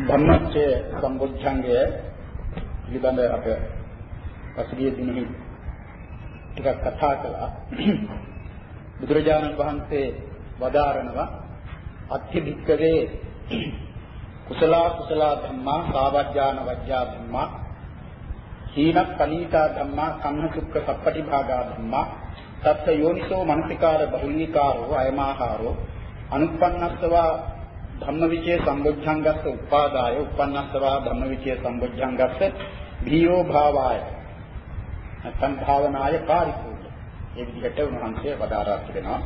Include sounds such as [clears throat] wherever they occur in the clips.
ධම්මච්චය සම්බුද්ධංගය පිළිබඳ අප පසුගිය දිනෙහි ටිකක් කතා කළා. බුදුරජාණන් වහන්සේ වදාරනවා අත්‍ය භික්කවේ කුසල කුසල ධම්මා සාවජ්ජාන වජ්ජා ධම්මා හීන පනීතා ධම්මා කන්න සුක්ඛ සප්පටි භාගා ධම්මා තත්ත යෝනිසෝ මනසිකාර බහුලීකාරෝ අයමාහාරෝ අනුප්පන්නස්සවා ධම්මවිචේ සම්බොජ්ජංගස්ස උපාදාය. උප්පන්නස්සවා ධම්මවිචේ සම්බොජ්ජංගස්ස භීයෝ භාවාය. නැත්නම් භාවනාය කාරිකෝල ඒ විදිහට උන්වහන්සේ වදාරා තිබෙනවා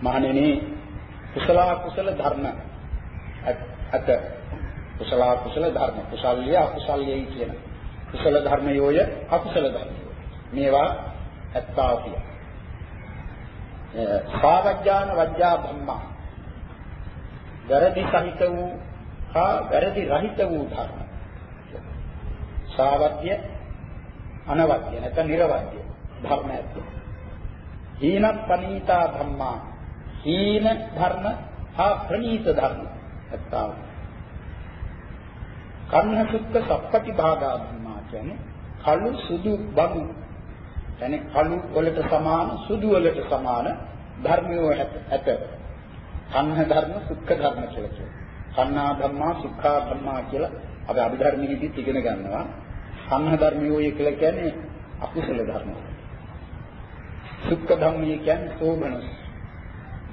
මහණෙනි කුසල කුසල ධර්ම. අත කුසල කුසල ධර්ම. කුසල්ය අකුසල්යයි කියන. කුසල ධර්මයෝය අකුසල ධර්මයෝය. මේවා ඇත්තා කිය. සාවජ්ජාන වජ්ජා බ්‍රහ්මා. වැරදි සහිත වූ හා වැරදි රහිත වූ ධර්ම. සාවද්‍ය අනවද්‍ය නැත්නම් නිර්වද්‍ය ධර්ම ඇත්ත. හීන පනීතා ධම්මා හීන ධර්ම හා ප්‍රනීත ධර්ම ඇත්තා. කන්න සුක්ක සප්පටි භාගා ධම්මා කියන්නේ කළු සුදු බඳු කියන්නේ කළු වලට සමාන සුදු වලට සමාන ධර්මයෝ ඇත. කන්න ධර්ම සුක්ඛ ධර්ම කියලා කියනවා. කන්නා ධම්මා සුක්ඛා ධම්මා කියලා අපි අභිධර්මයේදීත් ඉගෙන ගන්නවා. කන්න ධර්මයෝය කියලා කියන්නේ අකුසල ධර්ම. සුක්ඛ ධම්මිය කියන්නේ සෝබන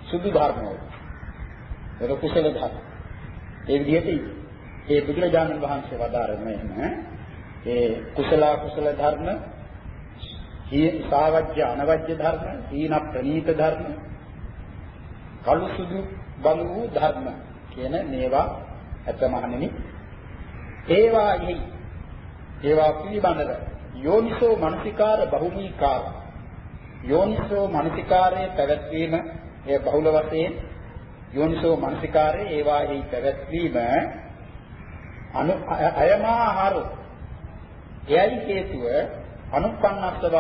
සුදු ධර්මවල. ඒක කුසල ධර්ම. ඒ විදිහට ඒ බුදුරජාණන් වහන්සේ වදාරන එහෙම ඒ කුසල කුසල ධර්ම හී සාවජ්‍ය අනවජ්‍ය ධර්ම හීන ප්‍රනීත ධර්ම කළු සුදු බඳු වූ ධර්ම කියන මේවා අතමහණෙනි. ඒවාෙහි ඒවා පිළිබඳව යෝනිසෝ මනසිකාර බහුමීකාර යෝනිසෝ මනසිකාරයේ පැවැත්වීම ඒ බහුල වශයෙන් යෝනිසෝ මනසිකාරයේ ඒවාෙහි පැවැත්වීම අනු අයමාහාරෝ. එයයි හේතුව අනුපන්නස්සව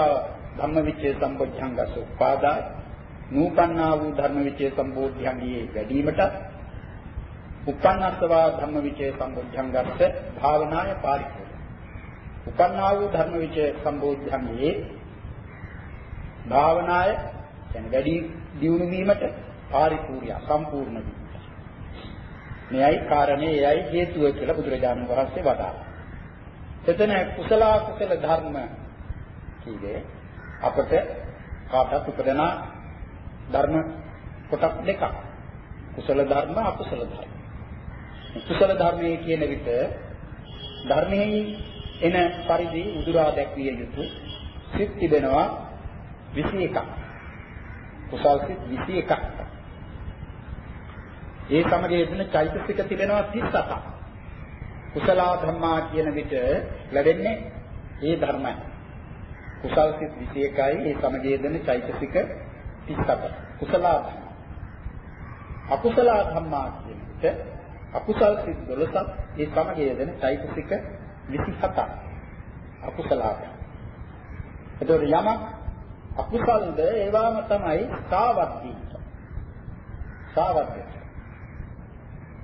ධම්මවිචේ සම්පොච්ඡංගස උපාදාය. නූපන්නා වූ ධර්මවිචේ සම්බෝධ්‍යංගයේ වැඩිවීමට උපන්නස්සව ධම්මවිචේ සම්බෝධ්‍යංගස්ස භාවනාය පාරිපූර්ණ උපන්නා වූ ධර්මවිචේ සම්බෝධ්‍යංගයේ භාවනාය කියන්නේ වැඩි දියුණු වීමට පාරිපූර්ණ සම්පූර්ණ වීමට. මෙයයි කාරණේ එයයි හේතුව කියලා බුදුරජාණන් වහන්සේ වදාළා. එතන කුසල කුසල ධර්ම කීවේ? අපට කාටත් උපදනා ධර්ම කොටස් දෙකක්. කුසල ධර්ම අකුසල ධර්ම. කුසල ධර්මයේ කියන විට ධර්මයේ එන පරිදි උදුරා දැක්විය යුතු සිත් තිබෙනවා 21ක්. කුසල් සිත් 21ක්. ඒ සමග යෙදෙන චෛතසික තිබෙනවා 37ක්. කුසල ධර්මා කියන විට ලැබෙන්නේ ඒ ධර්මයි. කුසල් සිත් 21යි ඒ සමග යෙදෙන චෛතසික 37. කුසල ධර්ම. අකුසල ධම්මා කියන විට අකුසල් සිත් 12ක් ඒ සමග යෙදෙන චෛතසික 27ක්. අකුසල ධර්ම. එතකොට යමක් අකුසල්ද ඒවාම තමයි සාවද්දී. සාවද්දී.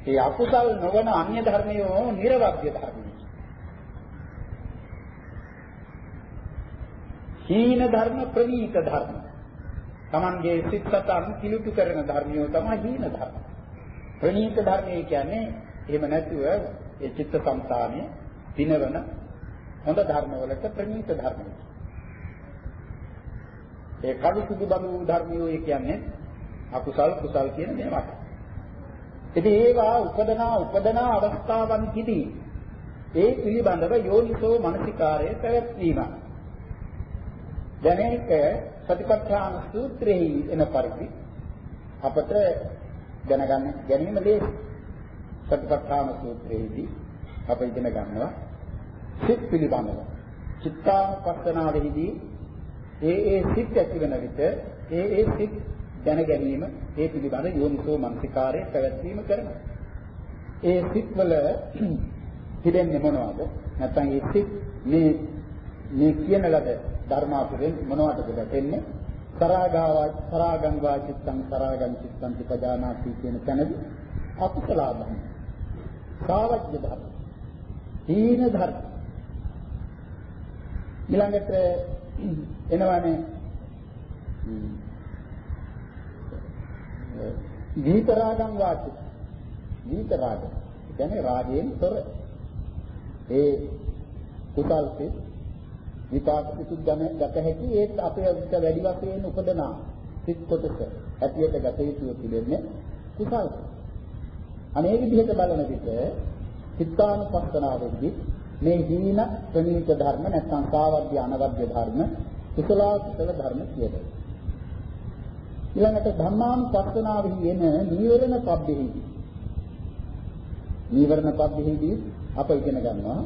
ඒ අකුසල් නොවන අන්‍ය ධර්මයෝ නිර්වද්‍ය ධර්මයි. හීන ධර්ම ප්‍රනීත ධර්ම. Tamange සිත් සතන් කිලුටු කරන ධර්මියෝ තමයි හීන ධර්ම. ප්‍රනීත ධර්මයේ කියන්නේ එහෙම නැතුව ඒ චිත්ත සංතානයේ දිනවන හොඳ ධර්මවලට ප්‍රනීත ධර්ම. ඒ කඩු සුදු බඳු ධර්මියෝ කියන්නේ අකුසල් කුසල් කියන මේවට. ඉතින් ඒවා උපදනා උපදනා අවස්ථාවන් කිදී ඒ පිළිබඳව යෝනිසෝ මනසිකාරය පැවැත්වීම. දැන් ඒක සතිපට්ඨාන සූත්‍රයේ එන පරිදි අපට දැනගන්න ගැනීම ලේසි. සතිපට්ඨාන සූත්‍රයේදී අප ඉගෙන ගන්නවා සිත් පිළිබඳව. චිත්තානුපස්සනාවේදී ඒ ඒ සිත් ඇති වෙන විට ඒ ඒ සිත් දැන ගැනීම ඒ පිළිබඳ යෝනිසෝ මනසිකාරය පැවැත්වීම කරනවා. ඒ සිත්වල [clears throat] තිබෙන්නේ මොනවද? නැත්නම් ඒ සිත් මේ මේ කියන ලද ධර්මාතුරෙන් මොනවටද වැටෙන්නේ? සරාගාවා සරාගං වාචිත්තං සරාගං චිත්තං තිපජානාති කියන තැනදී අකුසල ධර්ම. සාවජ්‍ය ධර්ම. හීන ධර්ම. ඊළඟට එනවනේ විිත රාගං වාචි. විිත රාග. කියන්නේ රාගයෙන් තොර. ඒ කුසල්සේ විපාක පිටුත් ගම ගත හැකි ඒත් අපේ විත වැඩි වශයෙන් උපදනා සිත් කොටස ඇතියට ගත යුතු පිළිෙන්නේ කුසල්. අනේ විදිහට බලන විට චිත්තානුපස්සනාවෙදී මේ දීන ප්‍රණීත ධර්ම නැත්නම් සාවද්‍ය අනවද්‍ය ධර්ම කුසල කුසල ධර්ම කියනවා. ඊළඟට ධම්මානුපස්සනාවෙහි එන නීවරණ පබ්බෙහිදී නීවරණ පබ්බෙහිදී අප ඉගෙන ගන්නවා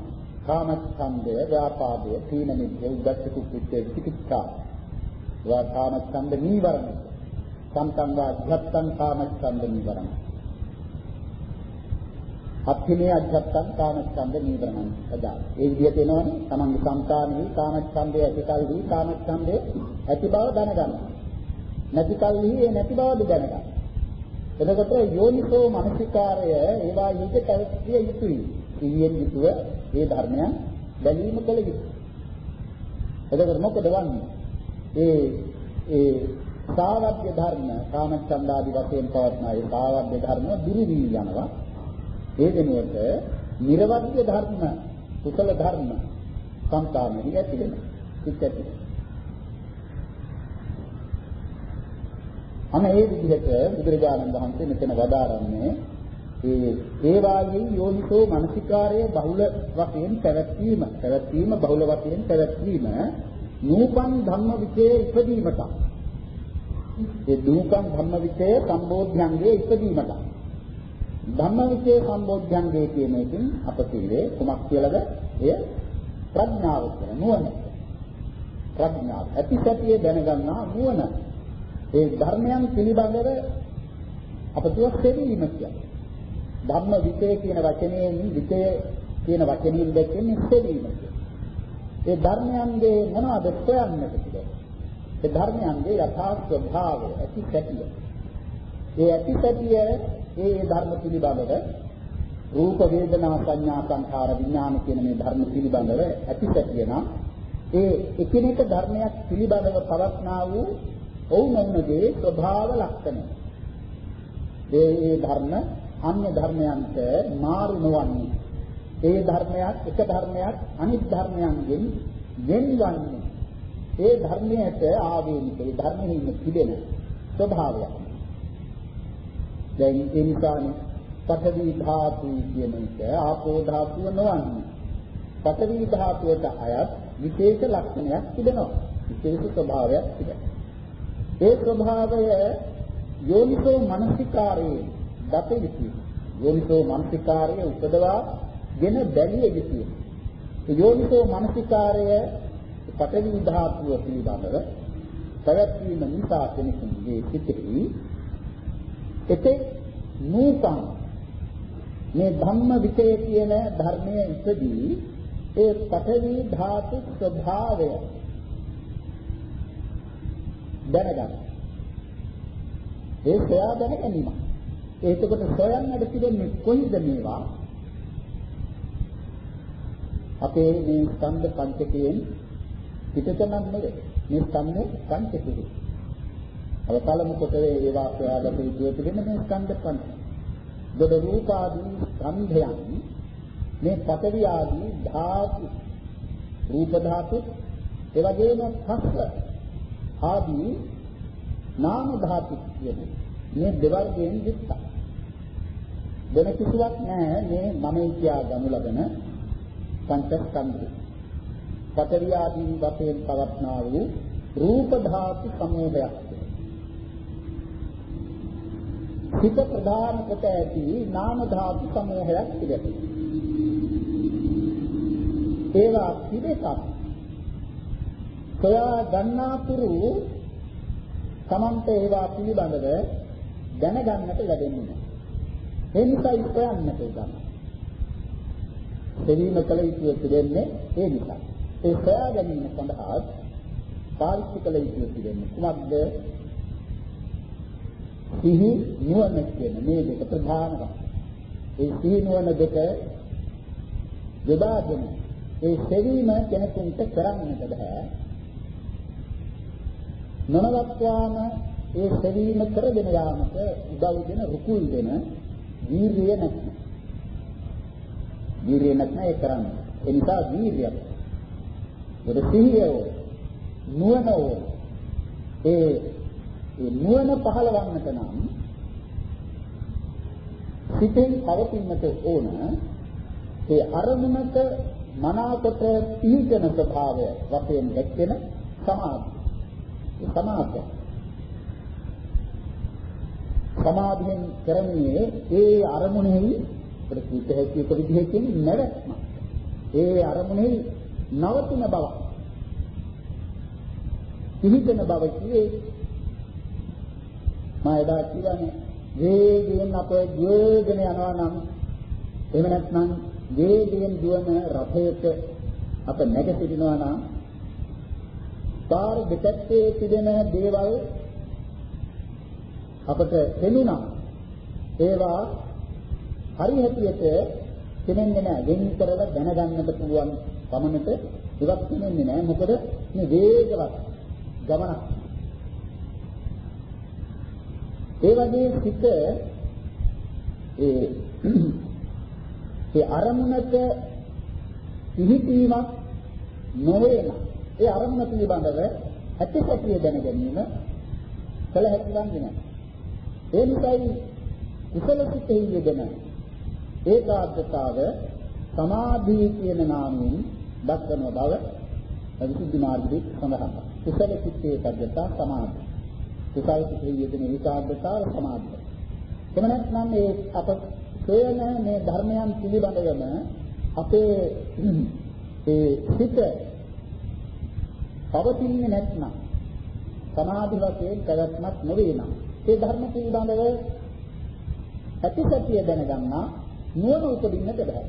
කාමච්ඡන්දය, ව්‍යාපාදය, තීන මිද්‍ය, උද්දච්ච කුච්ච විචිකිච්ඡා. වා කාමච්ඡන්ද නීවරණ. සම්තං වා අධ්‍යත්තං කාමච්ඡන්ද නීවරණ. අත්ථිනේ අධ්‍යත්තං කාමච්ඡන්ද නීවරණ. එදා ඒ විදිහට එනවනේ තමන්ගේ సంతානෙහි කාමච්ඡන්දය ඇතිකල්හි කාමච්ඡන්දය ඇති බව දැනගන්නවා. නැතිකල්හි ඒ නැති බවද දැනගන්නවා. එතකොට යෝනිසෝ මනසිකාරය ඒවා ඊට පැවතිය යුතුයි. සිහියෙන් යුතුව මේ ධර්මයන් බැලීම කළ යුතුයි. එතකොට මොකද වන්නේ? ඒ ඒ සාවද්‍ය ධර්ම කාමච්ඡන්දාදී වශයෙන් පවත්නා ඒ සාවද්‍ය ධර්ම දුරු වී යනවා. ඒ වෙනුවට නිර්වද්‍ය ධර්ම කුසල ධර්ම සංකාමෙහි ඇති වෙනවා. සිත් අන්න ඒ විදිහට බුදුරජාණන් වහන්සේ මෙතන වදාරන්නේ ඒ ඒ වාගේ යෝනිසෝ මනසිකාරයේ බහුල වශයෙන් පැවැත්වීම. පැවැත්වීම බහුල වශයෙන් පැවැත්වීම. නූපන් ධම්ම විචේ ඉපදීමට. ඒ නූපන් ධම්ම විචේ සම්බෝධ්‍යංගේ ඉපදීමට. ධම්ම විචේ සම්බෝධ්‍යංගේ කියන එකෙන් අප කියේ කුමක් කියලාද? එය ප්‍රඥාව කියන නුවණ. ප්‍රඥාව. ඇතිසතිය දැනගන්නා නුවණ. ඒ ධර්මයන් පිළිබඳව අප තුව සෙවීම කියන්නේ. ධම්ම විචේ කියන වචනයෙන් විචේ කියන වචනයෙන් දැක්වෙන්නේ සෙවීම ඒ ධර්මයන්ගේ මොනවද සොයන්නට කියලා. ඒ ධර්මයන්ගේ යථා ස්වභාවය ඇති සැටිය. ඒ ඇති සැටිය ඒ ධර්ම පිළිබඳව රූප වේදනා සංඥා සංඛාර විඥාන කියන මේ ධර්ම පිළිබඳව ඇති සැටිය නම් ඒ එකිනෙක ධර්මයක් පිළිබඳව පවත්නා වූ ඔවුනොවුනගේ ස්වභාව ලක්ෂණ. ඒ ඒ ධර්ම අන්‍ය ධර්මයන්ට මාරු නොවන්නේ. ඒ ධර්මයක් එක ධර්මයක් අනිත් ධර්මයන්ගෙන් වෙන්වන්නේ. ඒ ධර්මයට ආවේනික ඒ ධර්මෙහිම තිබෙන ස්වභාවයක්. දැන් ඒ නිසානේ පඨවි ධාතු කියන එක ආපෝ ධාතුව නොවන්නේ. පඨවි ධාතුවට අයත් විශේෂ ලක්ෂණයක් තිබෙනවා. විශේෂ ස්වභාවයක් තිබෙනවා. ඒ ස්වභාවය යෝනිසෝ මනසිකාරයේ දත යුතුයි. යෝනිසෝ මනසිකාරය උපදවා ගෙන බැලිය යුතුයි. ඒ යෝනිසෝ මනසිකාරය පඨවි ධාතුව පිළිබඳව පැවැත්වීම නිසා කෙනෙකුගේ සිතෙහි එතෙක් නූතන මේ ධම්ම විචය කියන ධර්මයේ ඉපදී ඒ පඨවි ධාතු ස්වභාවය දැනගන්න. ඒ සොයා දැන ගැනීම. එතකොට සොයන්නට තිබෙන්නේ කොයිද මේවා? අපේ මේ ස්කන්ධ පංචකයෙන් පිටතනක් නෙවෙයි. මේ ස්කන්ධ පංචකෙහි. අර පළමු කොටේ ඒවා සොයාගත යුතු තිබෙන මේ ස්කන්ධ පංච. දොඩ රූප ආදී ස්කන්ධයන් මේ පඨවි ආදී ධාතු රූප ධාතු ඒ වගේම පස්ස ආදී නාම ධාතු කියන්නේ මේ දෙවර්ගයෙන් යුක්තයි. වෙන කිසිවක් නැහැ මේ මමයි කියා ගනු ලබන පංචස්කන්ධය. පඨවි ආදී වශයෙන් පවත්නා වූ රූප ධාතු සමූහයක්. හිත ප්‍රධාන කොට ඇති නාම ධාතු සමූහයක් තිබෙනවා. ඒවා පිටකක් සොයා ගන්නාතුරු තමන්ට ඒවා පිළිබඳව දැනගන්නට ලැබෙන්නේ නැහැ. ඒ නිසා ඉස්සයන්නට ගන්න. දෙවීම කල යුතු තිබෙන්නේ ඒ නිසා. ඒ සොයා ගැනීම සඳහා පාවිච්චි කළ යුතු තිබෙන්නේ කුමක්ද? සිහි නුවණ කියන මේ දෙක ප්‍රධාන වශයෙන්. ඒ සීනුවන දෙක යොදාගෙන ඒ සෙවීම කෙනෙකුට කරන්නට බෑ. නොනවත්වාම ඒ සෙවීම කරගෙන යාමට උදව් දෙන රුකුල් දෙන වීරිය නැත්නම්. වීරිය නැත්නම් ඒ කරන්නේ. ඒ නිසා වීරියක්. ඒක සිහිය නුවණ ඕන. ඒ ඒ නුවණ පහළවන්නට නම් සිතෙන් පවතින්නට ඕන ඒ අරමුණට මනාකොට පිහිටන ස්වභාවය වශයෙන් දැක්වෙන සමාධිය. සමාධිය. සමාධියෙන් කරන්නේ ඒ අරමුණෙහි ප්‍රතිච හැකි එක විදිහකින් නැවැත්ම. ඒ අරමුණෙහි නවතින බව. පිහිටන බව කියේ මා එදා කියන්නේ වේගයෙන් අප ගියගෙන යනවා නම් එහෙම නැත්නම් වේගයෙන් දුවන රථයක අප නැග සිටිනවා නම් පාර දෙපැත්තේ තිබෙන දේවල් අපට පෙනුණා ඒවා හරි හැටියට තේන්නේ නැහැ. වෙන් කරලා දැනගන්නට පුළුවන් පමණට ඉවත් වෙන්නේ නැහැ. මොකද මේ වේගවත් ගමනක්. ඒ වගේ සිත ඒ ඒ අරමුණක පිහිටීමක් නොවේන ඒ අරමුණ පිළිබඳව ඇතිසැටිය දැන ගැනීම කල හැකි වන්නේ නැහැ. ඒ නිසායි කුසල සිතෙහි යෙදෙන ඒකාග්‍රතාව සමාධිය කියන නාමයෙන් දක්වන බව විසුද්ධි මාර්ගයේ සඳහන්. කුසල සිතේ ඒකාග්‍රතාව සමාධිය. කුසල සිතෙහි යෙදෙන ඒකාග්‍රතාව සමාධිය. එම නැත්නම් මේ අප සොයන මේ ධර්මයන් පිළිබඳවම අපේ ඒ සිත පවතින්නේ නැත්නම් සමාධි වශයෙන් පැවැත්මක් නොවේ නම් ඒ ධර්ම පිළිබඳව ඇතිසතිය දැනගන්නා නුවණ උපදින්නට බෑ.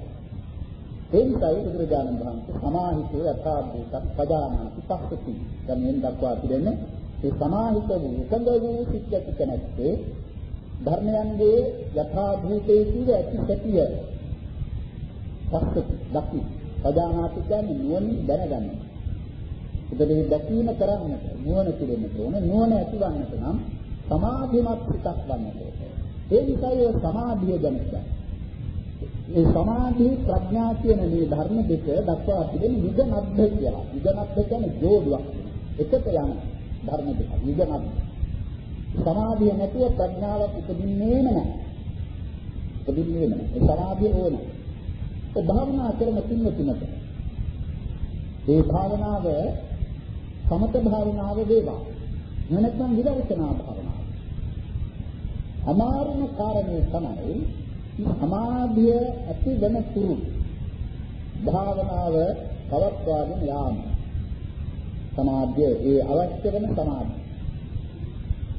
ඒ නිසායි බුදුරජාණන් වහන්සේ සමාහිතේ යථාභූත පදානාති පස්සති යමින් දක්වා තිබෙන්නේ ඒ සමාහිත වූ එකඟ වූ සිත් ඇති කෙනෙක්ගේ ධර්මයන්ගේ යථාභූතයේ කීව ඇතිසතිය පස්සති දකි පදානාති කියන්නේ නුවණින් දැනගන්න. ඒකේ දැකීම කරන්නට නුවණ පිළිෙන්නට ඕන නුවණ ඇතිවන්නට නම් සමාධිමත් සිතක් වන්නට ඕන. ඒ නිසා ඒ සමාධිය ගැන ඒ සමාධි ප්‍රඥා කියන මේ ධර්ම දෙක දක්වා තිබෙන විදනබ්බ කියලා. විදනබ්බ කියන්නේ ජෝඩුවක්. එකට යන ධර්ම දෙක. විදනබ්බ. සමාධිය නැතුව ප්‍රඥාවක් උපදින්නේම නැහැ. උපදින්නේම නැහැ. ඒ සමාධිය ඕන. ඒ භාවනා කරන පින්වතුන්ට ඒ භාවනාව සමත භාවනාව වේවා. නැත්නම් විදර්ශනා භාවනාව. අමාරුම කාරණේ තමයි සමාධිය ඇති වෙන තුරු භාවනාව පවත්වාගෙන යාම. සමාධිය ඒ අවශ්‍ය වෙන සමාධිය.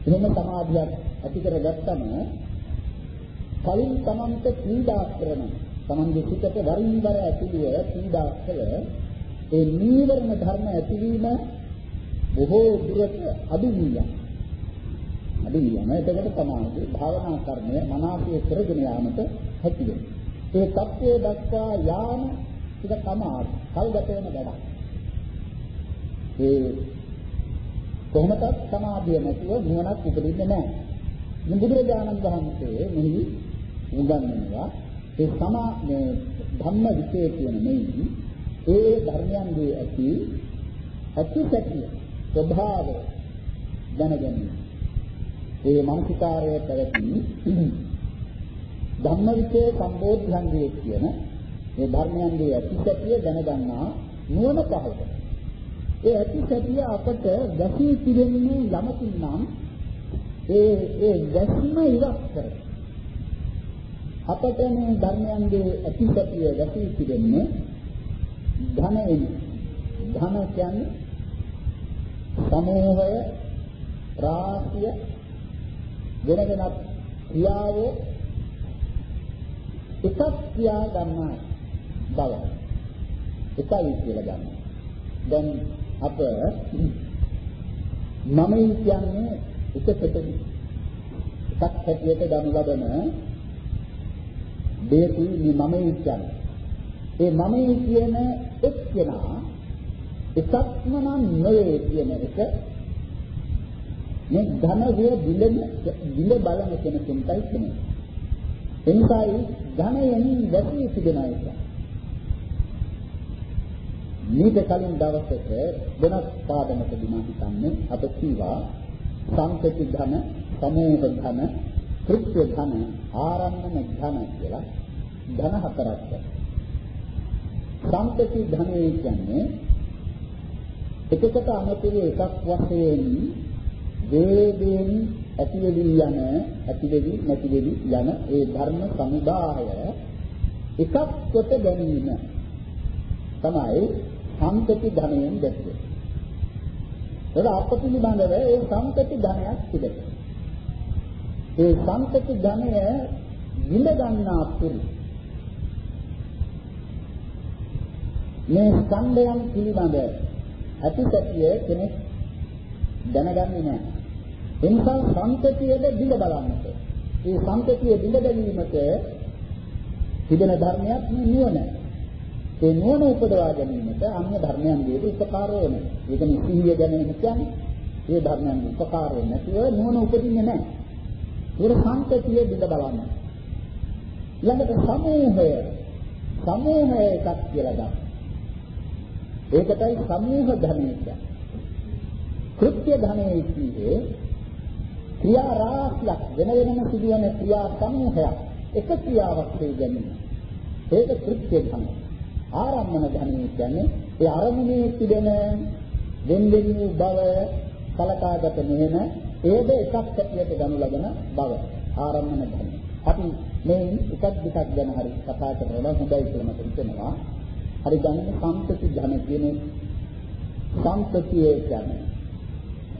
එහෙම සමාධියක් ඇති කරගත්තම කලින් තමන්ට පීඩා කරන තමන්ගේ සිතට වරින් වර ඇතිවිය පීඩා කළ ඒ නීවරණ ධර්ම ඇතිවීම බොහෝ දුරට අඩු විය. අඩු වියම එතකොට තමයි භාවනා කර්මය මනාපයේ කරගෙන යාමට හැකි වෙන්නේ. ඒ தත්ත්වයේ දක්වා යාම ඉත තමයි කල්ගත වෙන වැඩක්. ඒ කොහොමදත් සමාධිය නැතිව නුවණක් උපදින්නේ නැහැ. මේ බුදුරජාණන් වහන්සේ මෙහි උගන්වනවා ඒ සමා මේ ධම්ම විචේ කියන මෙහි ඒ ධර්මයන්ගේ ඇති ඇති සැටිය ස්වභාවය දැනගැනීම. ඒ මානසිකාරයේ පැවති ධම්මවිචේ සම්බෝධ්‍යංගයේ කියන මේ ධර්මයන්ගේ ඇතිසැටිය දැනගන්නා නුවණ පහළ ඒ ඇතිසැටිය අපට දැසී තිබෙන්නේ යමකින් නම් ඒ ඒ දැස්ම ඉවත් කර අපට මේ ධර්මයන්ගේ ඇතිසැටිය දැසී තිබෙන්නේ ධනෙන් ධන කියන්නේ සමූහය රාශිය වෙන වෙනත් ක්‍රියාවෝ එකක් කියා ගන්නා බව එකයි කියලා ගන්න. දැන් අප [clears throat] මමයි කියන්නේ එකකට එකක් හැටියට ගනු ලබන දෙයකි මේ මමයි කියන්නේ. ඒ මමයි කියන එක්කෙනා එකක්ම නම් නෙවේ කියන එක මේ ධනය බිලන බිල බලන කෙනෙකුටයි කියන්නේ. එනිසායි ධනයෙන් වැටී තිබෙන එක. මේක කලින් දවසක වෙනස් පාඩමකදී මම හිතන්නේ අප කීවා සංකති ධන, සමෝහ ධන, කෘත්‍ය ධන, ආරම්භන ධන කියලා ධන හතරක්. සංකති ධනය කියන්නේ එකකට අමතර එකක් වශයෙන් වේදයෙන් ඇතිවෙවි යන ඇතිවෙවි නැතිවෙවි යන ඒ ධර්ම සමුදාය එකක් කොට ගැනීම තමයි සම්පති ධනයෙන් දැක්වේ. ඒක අපපිළිබඳව ඒ සම්පති ධනයක් තිබෙනවා. ඒ සම්පති ධනය විඳ ගන්නා තුරු මේ ස්කන්ධයන් පිළිබඳ ඇතිසැටිය කෙනෙක් දැනගන්නේ නැහැ. ඒ නිසා සම්පතියද බිඳ බලන්නට. ඒ සම්පතිය බිඳ බැලීමට තිබෙන ධර්මයක් නුවණ. ඒ නුවණ උපදවා ගැනීමට අන්‍ය ධර්මයන්ගේ උපකාර වෙන. ඒ කියන්නේ සිහිය ගැනීම කියන්නේ ඒ ධර්මයන්ගේ උපකාර වෙන්නේ නැතිව නුවණ උපදින්නේ නැහැ. ඒක සංකතිය බිඳ බලන්න. ළඟට සමූහය සමූහය එකක් කියලා ගන්න. ඒකටයි සමූහ ධර්මය කියන්නේ. කෘත්‍ය ධර්මයේ කියන්නේ ක්‍රියා රාශියක් වෙන වෙනම සිදුවන ක්‍රියා සමූහයක් එක ක්‍රියාවක් වේ ගැනීම. ඒක කෘත්‍ය ධර්මය. ආරම්මන ධර්මය කියන්නේ ඒ අරමුණේ තිබෙන වෙන්වෙන් වූ බව කලකාගත මෙහෙම ඒද එකක් ඇටියට ගනු ලබන බව ආරම්මන ධර්මය. අපි මේ එකක් දෙකක් ගැන හරි කතා කරනවා හොඳයි කියලා මට හිතෙනවා. හරි ගන්න සම්පති ධන කියන සම්පතිය කියන්නේ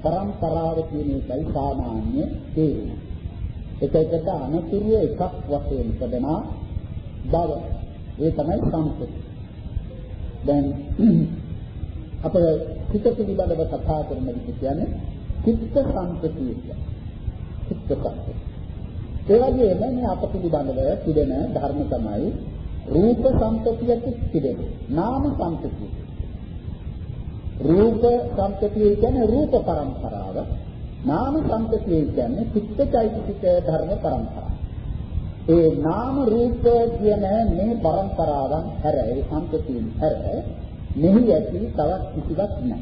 පරම්පරාව කියන එකයි සාමාන්‍ය තේරුම. එක එකට අනතුරු එකක් වශයෙන් පදනා බව. ඒ තමයි සම්පති. දැන් [clears throat] අප චිත්ත පිළිබඳව කතා කරන විට කියන්නේ චිත්ත සම්පතිය. චිත්ත සම්පතිය. ඒ වගේම මේ අප පිළිබඳව තිබෙන ධර්ම තමයි රූප සම්පතියට පිළිදෙන නාම සම්පතිය. රූප සම්පතිය කියන්නේ රූප પરම්පරාව නාම සම්පතිය කියන්නේ චිත්ත චෛතසික ධර්ම પરම්පරාව ඒ නාම රූප කියන මේ પરම්පරාවන් හැර ඒ සම්පතියන් හැර මෙහි ඇති තවත් කිසිවක් නැහැ.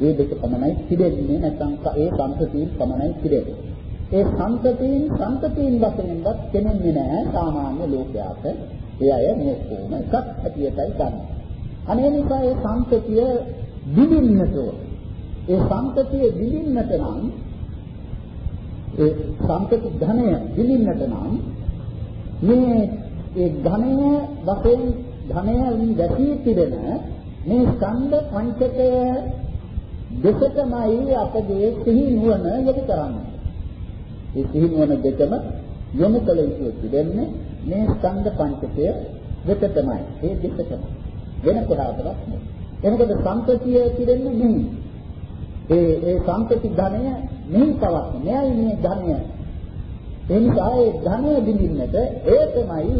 ඒ දෙක පමණයි පිළිදෙන්නේ නැත්නම් ඒ සම්පතිය පමණයි පිළිදෙන්නේ ඒ සම්පතීන් සම්පතීන් වශයෙන්වත් කෙනෙන්නේ නැහැ සාමාන්‍ය ලෝකයාට. ඒ අය මේ කොහොම එකක් හැටියටයි ගන්න. අනේ නිසා ඒ සම්පතිය දිලින්නට ඒ සම්පතිය දිලින්නට නම් ඒ සම්පති ධනය දිලින්නට නම් මේ ඒ ධනය වශයෙන් ධනයෙන් වැටී තිබෙන මේ ස්කන්ධ පංචකය දෙකටමයි අපගේ සිහි නුවණ යොමු කරන්නේ. ඒ සිහිනුවන දෙකම යොමු කළ යුතු තිබෙන්නේ මේ ස්කන්ධ පංචකය වෙතටමයි. ඒ දෙකටම. වෙන කොහාටවත් නෙවෙයි. එනකොට සංකතිය පිරෙන්නේ මෙහි. ඒ ඒ සංකති ධනය මෙහි පවක්. මෙයයි මේ ධනය. ඒ නිසා ඒ ධනය බිඳින්නට ඒ තමයි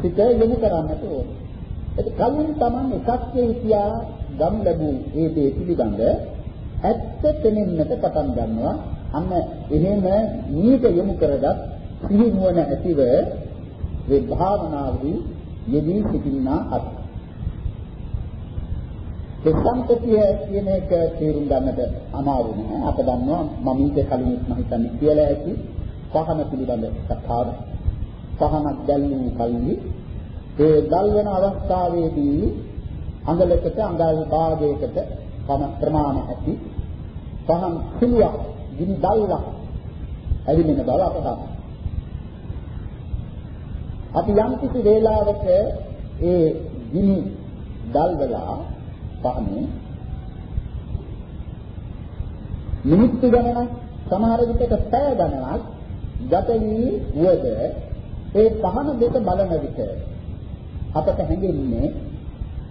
සිත යොමු කරන්නට ඕනේ. ඒක කලින් Taman එකක් කියා ගම් ලැබූ ඒ දේ පිළිබඳ ඇත්ත තෙමෙන්නට පටන් ගන්නවා අන්න එහෙම නීත යොමු කරගත් සිහි නුවණ ඇතිව මේ භාවනාවේදී යෙදී සිටිනා අත්. ඒ සම්පතිය කියන එක තේරුම් ගන්නට අමාරු නෑ. අප දන්නවා මම ඊට කලින් මම හිතන්නේ කියලා ඇති පහන පිළිබඳ කතාව. පහනක් දැල්වූ කල්හි ඒ දල්වන අවස්ථාවේදී අඟලකට අඟල් භාගයකට පම ප්‍රමාණ ඇති පහන් පිළියක් ගිනි දැල්ලා ඇවිදින බව අප දන්නවා. අපි යම් කිසි වේලාවක ඒ ගිනි දැල්වලා පහනේ මිනිත්තු ගණනක් සමහර විටක පැය ගණනක් ගත වී වුවද ඒ පහන දෙක බලන විට අපට හැඟෙන්නේ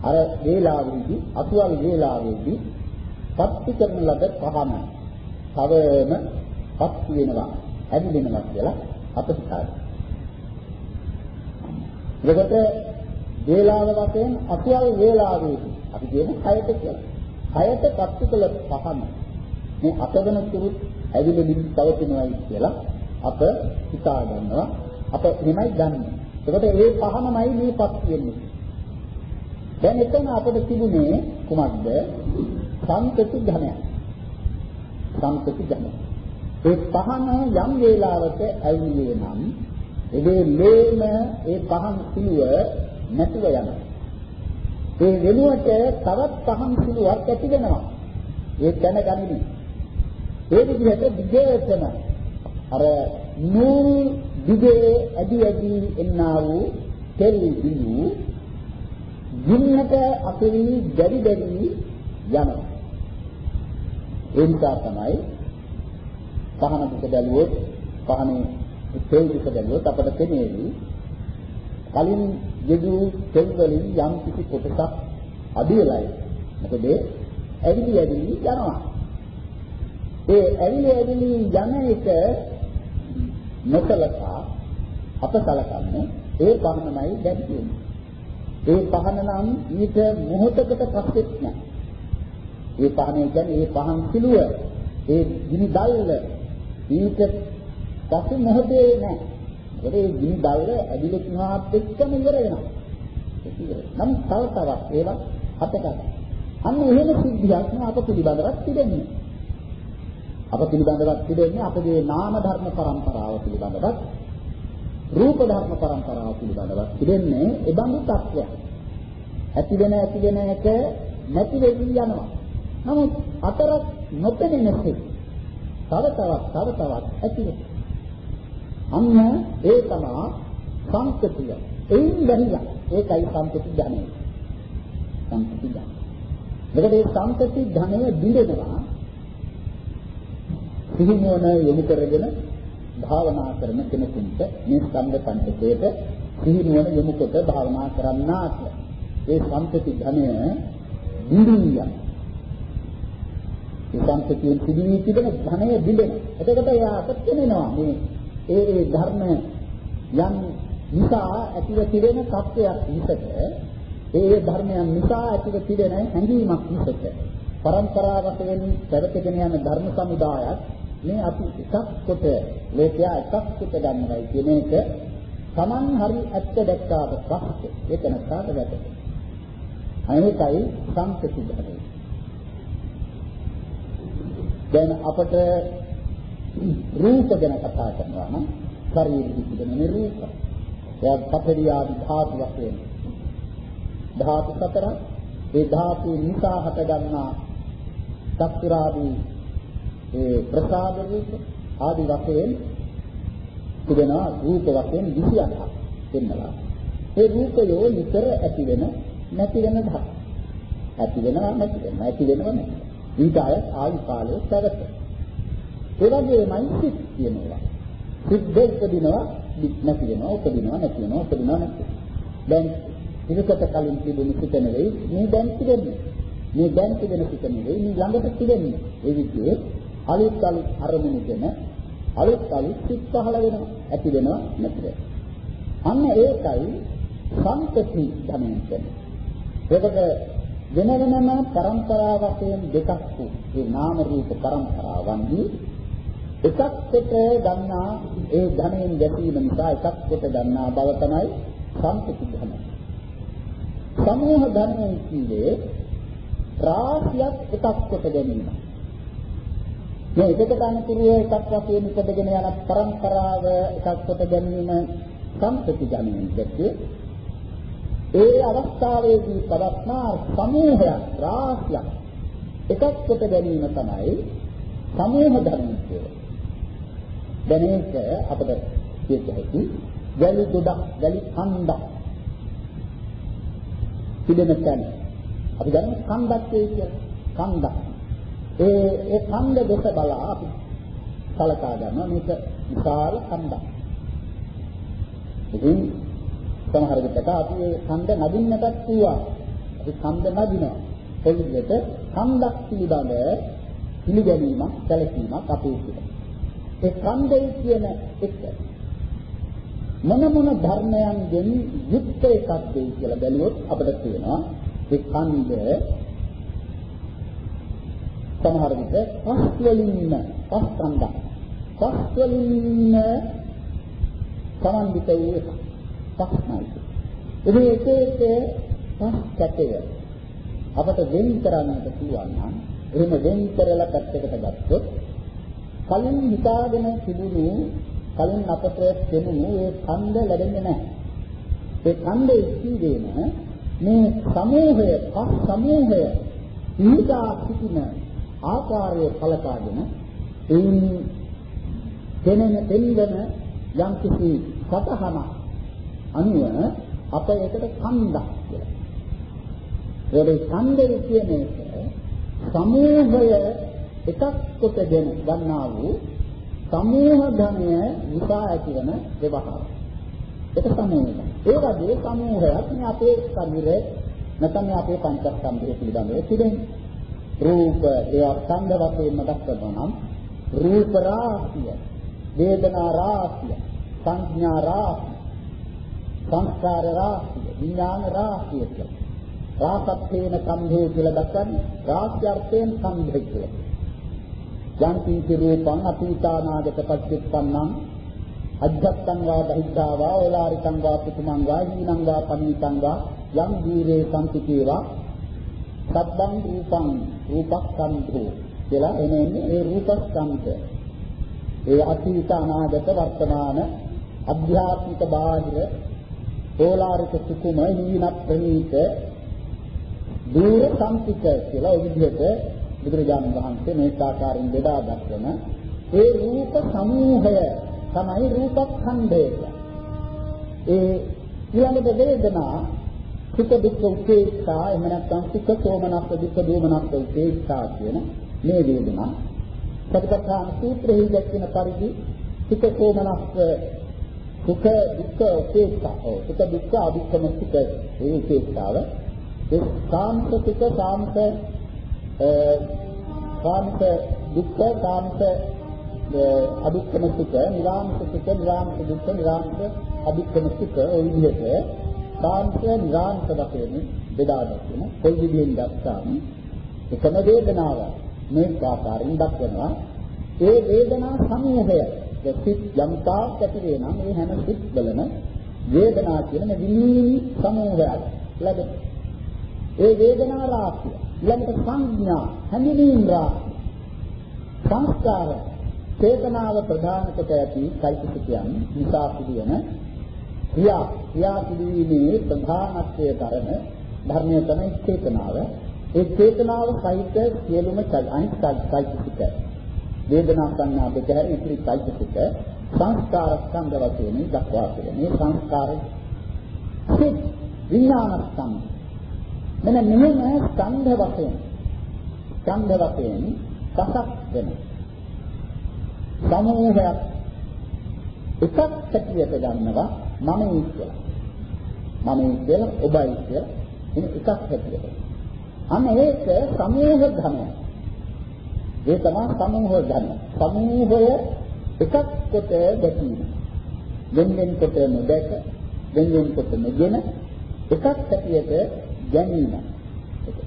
අර වේලාවෙදී අතුවල් වේලාවේදී පත්ති කරන ලද පහන තවම පත් වෙනවා ඇවිලෙනවා කියලා අප හිතනවා. එතකොට වේලාව වශයෙන් අසුවල් වේලාවේදී අපි කියමු 6ට කියලා. 6ට පත්තු කළ පහන මේ අතවන සුරුත් ඇවිලෙමින් පවතිනවායි කියලා අප හිතා ගන්නවා. අප එහෙමයි දන්නේ. එතකොට ඒ පහනමයි මේ පත් වෙන්නේ. දැන් එතන අපිට තිබුණේ කුමක්ද? සංකති ඝනයක්. සංකති ඝනය. ඒ පහන යම් වේලාවක ඇවිල්lee නම් ඒ ලේම ඒ පහන් සිලුව නැතුව යනවා. ඒ වෙනුවට තවත් පහන් සිලුවක් ඇති වෙනවා. ඒ දැනගනිමි. ඒ විදිහට දිගටම අර නූල් දිගේ ඇදි ඇදි එන්නා වූ තෙල් බිඳු ගින්නට අසුරි දැඩි දැඩි යනවා. ඒ නිසා තමයි පහන දුක බැලුවොත් පහනේ තෙල් දුක බැලුවොත් අපට පෙනේවි කලින් යෙදු තෙල් වලින් යම් කිසි කොටසක් අඩු වෙලයි. මොකද ඇවිලි ඇවිලි යනවා. ඒ ඇවිලි ඇවිලි යන එක නොකලකා අප සලකන්නේ ඒ පහනමයි දැන් තියෙන්නේ. ඒ පහන නම් ඊට මොහොතකට පස්සෙත් නෑ. ඒ පහනේ කියන්නේ ඒ පහන් සිලුව, ඒ ගිනි දැල්ල. ඊට පසු මොහොතේ නෑ. ඒකේ ගිනි දැල්ල ඇදිලා තුනහත් එක්කම ඉවර වෙනවා. නම් තව තවත් ඒවා හතකට. අන්න එහෙම සිද්ධියක් නේ අප පිළිබඳවත් තිබෙන්නේ. අප පිළිබඳවත් තිබෙන්නේ අපගේ නාම ධර්ම પરම්පරාව පිළිබඳවත් රූප ධර්ම પરම්පරාව පිළිබඳවත් තිබෙන්නේ ඒ බඳු තත්ත්වයක්. ඇති වෙන ඇති වෙන එක නැති වෙවි යනවා. නමුත් අතරක් නොපෙනෙන තව තවත් තව තවත් ඇති වෙනවා. අන්න ඒ තමයි සංකතිය. එයින් බැහැලා ඒකයි සංකති ධනෙ. සංකති ධනෙ. මෙතන මේ සංකති ධනෙ බිඳෙනවා සිහිනුවන යොමු කරගෙන භාවනා කරන කෙනෙකුට මේ ස්කන්ධ පංචකයට සිහිනුවන යොමු කොට භාවනා කරන්නාට ඒ සංකති ධනය බිඳිය. ඒ සංකතියෙන් සිදුවී තිබෙන ධනය බිඳෙන. එතකොට එයාට තේරෙනවා මේ ඒ ඒ ධර්ම යම් නිසා ඇතිව තිබෙන තත්ත්වයක් විසක ඒ ධර්මයන් නිසා ඇතිව තිබෙන හැඟීමක් විසක පරම්පරාගත වෙන පැවතගෙන යන ධර්ම සමුදායක් මේ අපි එකක් කොට ලෝකයා එකක් කොට ගන්නවයි කියන එක Taman hari ඇත්ත දැක්කාට පස්සේ ඒක නැත්නම් වැටේ. අනිකයි සංකති ධර්මය. දැන් අපට රූප ගැන කතා කරනවා නම් ශරීරෙදි තිබෙන රූප. එයා පතරිය ආදී ධාතු වශයෙන් ධාතු සතර ඒ ධාතු නිසා හට ගන්නා චක්කුරාදී ඒ ප්‍රසාද රූප ආදී වශයෙන් තිබෙනවා රූප වශයෙන් 28ක් දෙන්නවා. ඒ රූපයෝ නිතර ඇති වෙන නැති වෙන ධාතු. ඇති වෙනවා නැති වෙනවා ඇති වෙනවා නැති. ඊට අය ආයු කාලයේ පැවත. ඒ වගේමයි සිත් කියනවා. සිත් දෙකදිනවා නැති වෙනවා උපදිනවා නැති වෙනවා උපදිනවා නැති. දැන් ඉරකට කලින් තිබුණු සිත නෙවෙයි මේ දැන් තිබෙන්නේ. මේ දැන් තිබෙන සිත නෙවෙයි මේ ළඟට තිබෙන්නේ. ඒ විදිහේ අලුත් අලුත් අරමුණුගෙන අලුත් අලුත් සිත් පහළ වෙනවා ඇති වෙනවා නැති වෙනවා. අන්න ඒකයි සංතති ධමයෙන් කියන්නේ. එතකොට වෙන වෙනම પરම්පරා වශයෙන් දෙකක් වූ ඒ නාම රූප પરම්පරාවන්හි එකක් කොට ගන්නා ඒ ධනයෙන් ගැටීම නිසා එකක් කොට ගන්නා බව තමයි සම්පති ධන. සමූහ ධනයෙන් කියන්නේ රාශියක් එකක් කොට ගැනීම. මේ එකකට අනුකූලව එකක් වශයෙන් උපදගෙන යන પરම්පරාව එකක් කොට ගැනීම සම්පති ධනයෙන් කියන්නේ ඒ අවස්ථාවේදී පවත්නා සමූහයක් රාශියක් එකක් කොට ගැනීම තමයි සමූහ ධර්ම කියන්නේ. දැන් ඒක අපිට කියත හැකි වැලි ගොඩක් වැලි කන්දක් තිබෙන තැන. අපි ගන්න කන්දක් කියලා. කන්දක්. ඒ ඒ කන්ද දෙස බලා අපි සලකා ගන්නවා මේක විශාල කන්දක්. ඉතින් සමහර විටක අපි ඒ කන්ද නදින්නටත් පුළුවන්. අපි කන්ද නදිනවා. ඒ විදිහට කන්දක් පිළිබඳ පිළිගැනීමක්, සැලකීමක් අපේ සිට. ඒ කන්දේ කියන එක මොන මොන ධර්මයන්ගෙන් යුක්ත එකක්ද කියලා බැලුවොත් අපිට තියෙනවා ඒ කන්ද සමහර විට පස් වලින්ම පස් කන්දක් පස් වලින්ම සමන්විත වූ පස්මයි. ඉතින් එක එක පස් කැටය අපට වෙන් කරන්නට පුළුවන් නම් එහෙම වෙන් කරලා පැත්තකට ගත්තොත් කලින් හිතාගෙන තිබුණු කලින් අපට තෙමුණු ඒ ඡන්ද ලැබෙන්නේ නැහැ. ඒ ඡන්දේ ඉතිදීම මේ සමූහය පස් සමූහය ඊදා සිටින ආකාරය කලකාගෙන එයින් දෙනෙන දෙන්නන යම් කිසි සතහන අනුව අප ඒකට ඡන්දක් කියලා. ඒ ඡන්දය කියන එක සමූහය එකක් කොටගෙන ගන්නා වූ සමූහ ධනය නිසා ඇතිවන ව්‍යවහාර. ඒක සමූහය. ඒ වගේ සමූහයක් මේ අපේ ශරීරයේ නැත්නම් අපේ පංචස්කන්ධය පිළිබඳව තිබෙනවා. රූප ඒවා ඡන්ද වශයෙන්ම දක්වනවා නම් රූප රාශිය, වේදනා රාශිය, සංඥා රාශිය, සංස්කාර රාශිය, විඥාන රාශිය කියලා. රාසත්තේන සම්භේ කියලා දක්වන්නේ රාශ්‍යර්ථයෙන් සම්භේ කියලා. යම් කීති රූපං අතීතානාගත පච්චුප්පන්නං අජ්ජත්තං වා බහිද්ධා වා ඕලාරිකං වා පුතුමං වා හීනං වා පනීතං වා යම් දීරේ සම්පිතේවා සබ්බං රූපං රූපස්කන්ධෝ කියලා එන්නේ ඒ රූපස්කන්ධ ඒ අතීත අනාගත වර්තමාන අධ්‍යාත්මික බාහිර ඕලාරික සුකුම හීන ප්‍රණීත දූර සම්පිත කියලා ඔය විදිහට බුදුරජාණන් වහන්සේ මේ ආකාරයෙන් බෙදා දක්වන ඒ රූප සමූහය තමයි රූපස්කන්ධය. ඒ ඊළඟට වේදනා සුඛ දුක්ඛ උපේක්ෂා එහෙම නැත්නම් සුඛ සෝමනස්ස දුක්ඛ දෝමනස්ස උපේක්ෂා කියන මේ වේදනා සතිපට්ඨාන සූත්‍රයේ දැක්වෙන පරිදි සුඛ සෝමනස්ස සුඛ දුක්ඛ උපේක්ෂා සුඛ දුක්ඛ අදුක්ඛම සුඛ ඒ උපේක්ෂාව ඒ සාන්ත සුඛ සාන්ත සාන්ත දුක්ඛ සාන්ත අදුක්ඛම සුඛ නිරාමිත සුඛ නිරාමිත දුක්ඛ නිරාමිත අදුක්ඛම සුඛ ඔය විදිහට සාන්ත නිරාමිත වශයෙන් බෙදා දක්වන කොයි විදිහෙන් දක්වාම එකම වේදනාව මේ ආකාරයෙන් දක්වනවා. ඒ වේදනා සමූහය. සිත් යම් තාක් ඇති වෙනා මේ හැම සිත් වලම වේදනා කියන විනීනි සමූහයක් ලැබෙන. ඒ වේදනා රාශිය ළඟට සංඥා හැඳිනීම් රාශිය සංස්කාර චේතනාව ප්‍රධාන කොට ඇති කයිසිකයන් නිසා සිදුවන ක්‍රියා ක්‍රියා සිදුවීමේ ප්‍රධානත්වය කරන ධර්මය තමයි චේතනාව. ඒ චේතනාව සහිත සියලුම අනිත් කයිසිකයන් වේදනා සංඥා දෙක හැර ඉතිරි চৈতසික සංස්කාර ස්කන්ධ වශයෙන් දක්වා තිබෙන මේ සංස්කාර සිත් විඥාන ස්කන්ධ මෙන්න මෙහෙම ස්කන්ධ වශයෙන් ස්කන්ධ වශයෙන් පසක් වෙන සමූහයක් එකක් හැටියට ගන්නවා මමයි කියලා. මමයි කියලා ඔබයි කියලා එන එකක් හැටියට. අන්න ඒක සමූහ ධනය. ඒ තමයි සමූහ ධනය. සමූහය එකක් කොට දැකීම. වෙන්වෙන් කොට නොදැක, වෙන්වෙන් කොට නොගෙන එකක් හැටියට ගැනීම.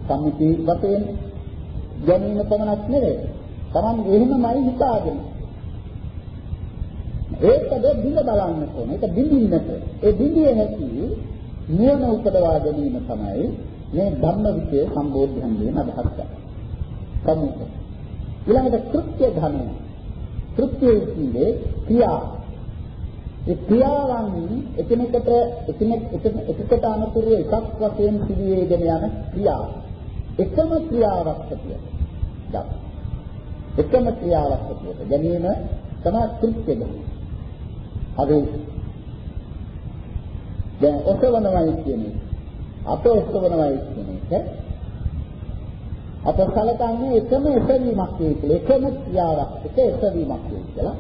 සම්මුති වශයෙන් ගැනීම පමණක් නෙවෙයි. Taman එහෙමමයි හිතාගෙන ඒකද බිඳ බලන්න ඕන. ඒක බිඳින්නට. ඒ බිඳිය හැකි නුවණ උපදවා ගැනීම තමයි මේ ධම්ම විචේ සම්බෝධියන්ගෙන් අදහස් කරන්නේ. සම්මුත. ඊළඟට කෘත්‍ය ධර්ම. කෘත්‍ය කියන්නේ ක්‍රියා. ඒ ක්‍රියාවන් එකිනෙකට එකිනෙක එකකට අනුකූලව එකක් වශයෙන් පිළිවේගෙන යන ක්‍රියා. එකම ක්‍රියාවක් හැටියට. එකම ක්‍රියාවක් හැටියට. ගැනීම තමයි කෘත්‍ය ධර්ම. අපි දැන් ඔසවනවයි කියන්නේ අප ඔසවනවයි කියන එක අප සලකන්නේ එකම එසවීමක් කියලා එකම ක්‍රියාවක් එක එසවීමක් කියලා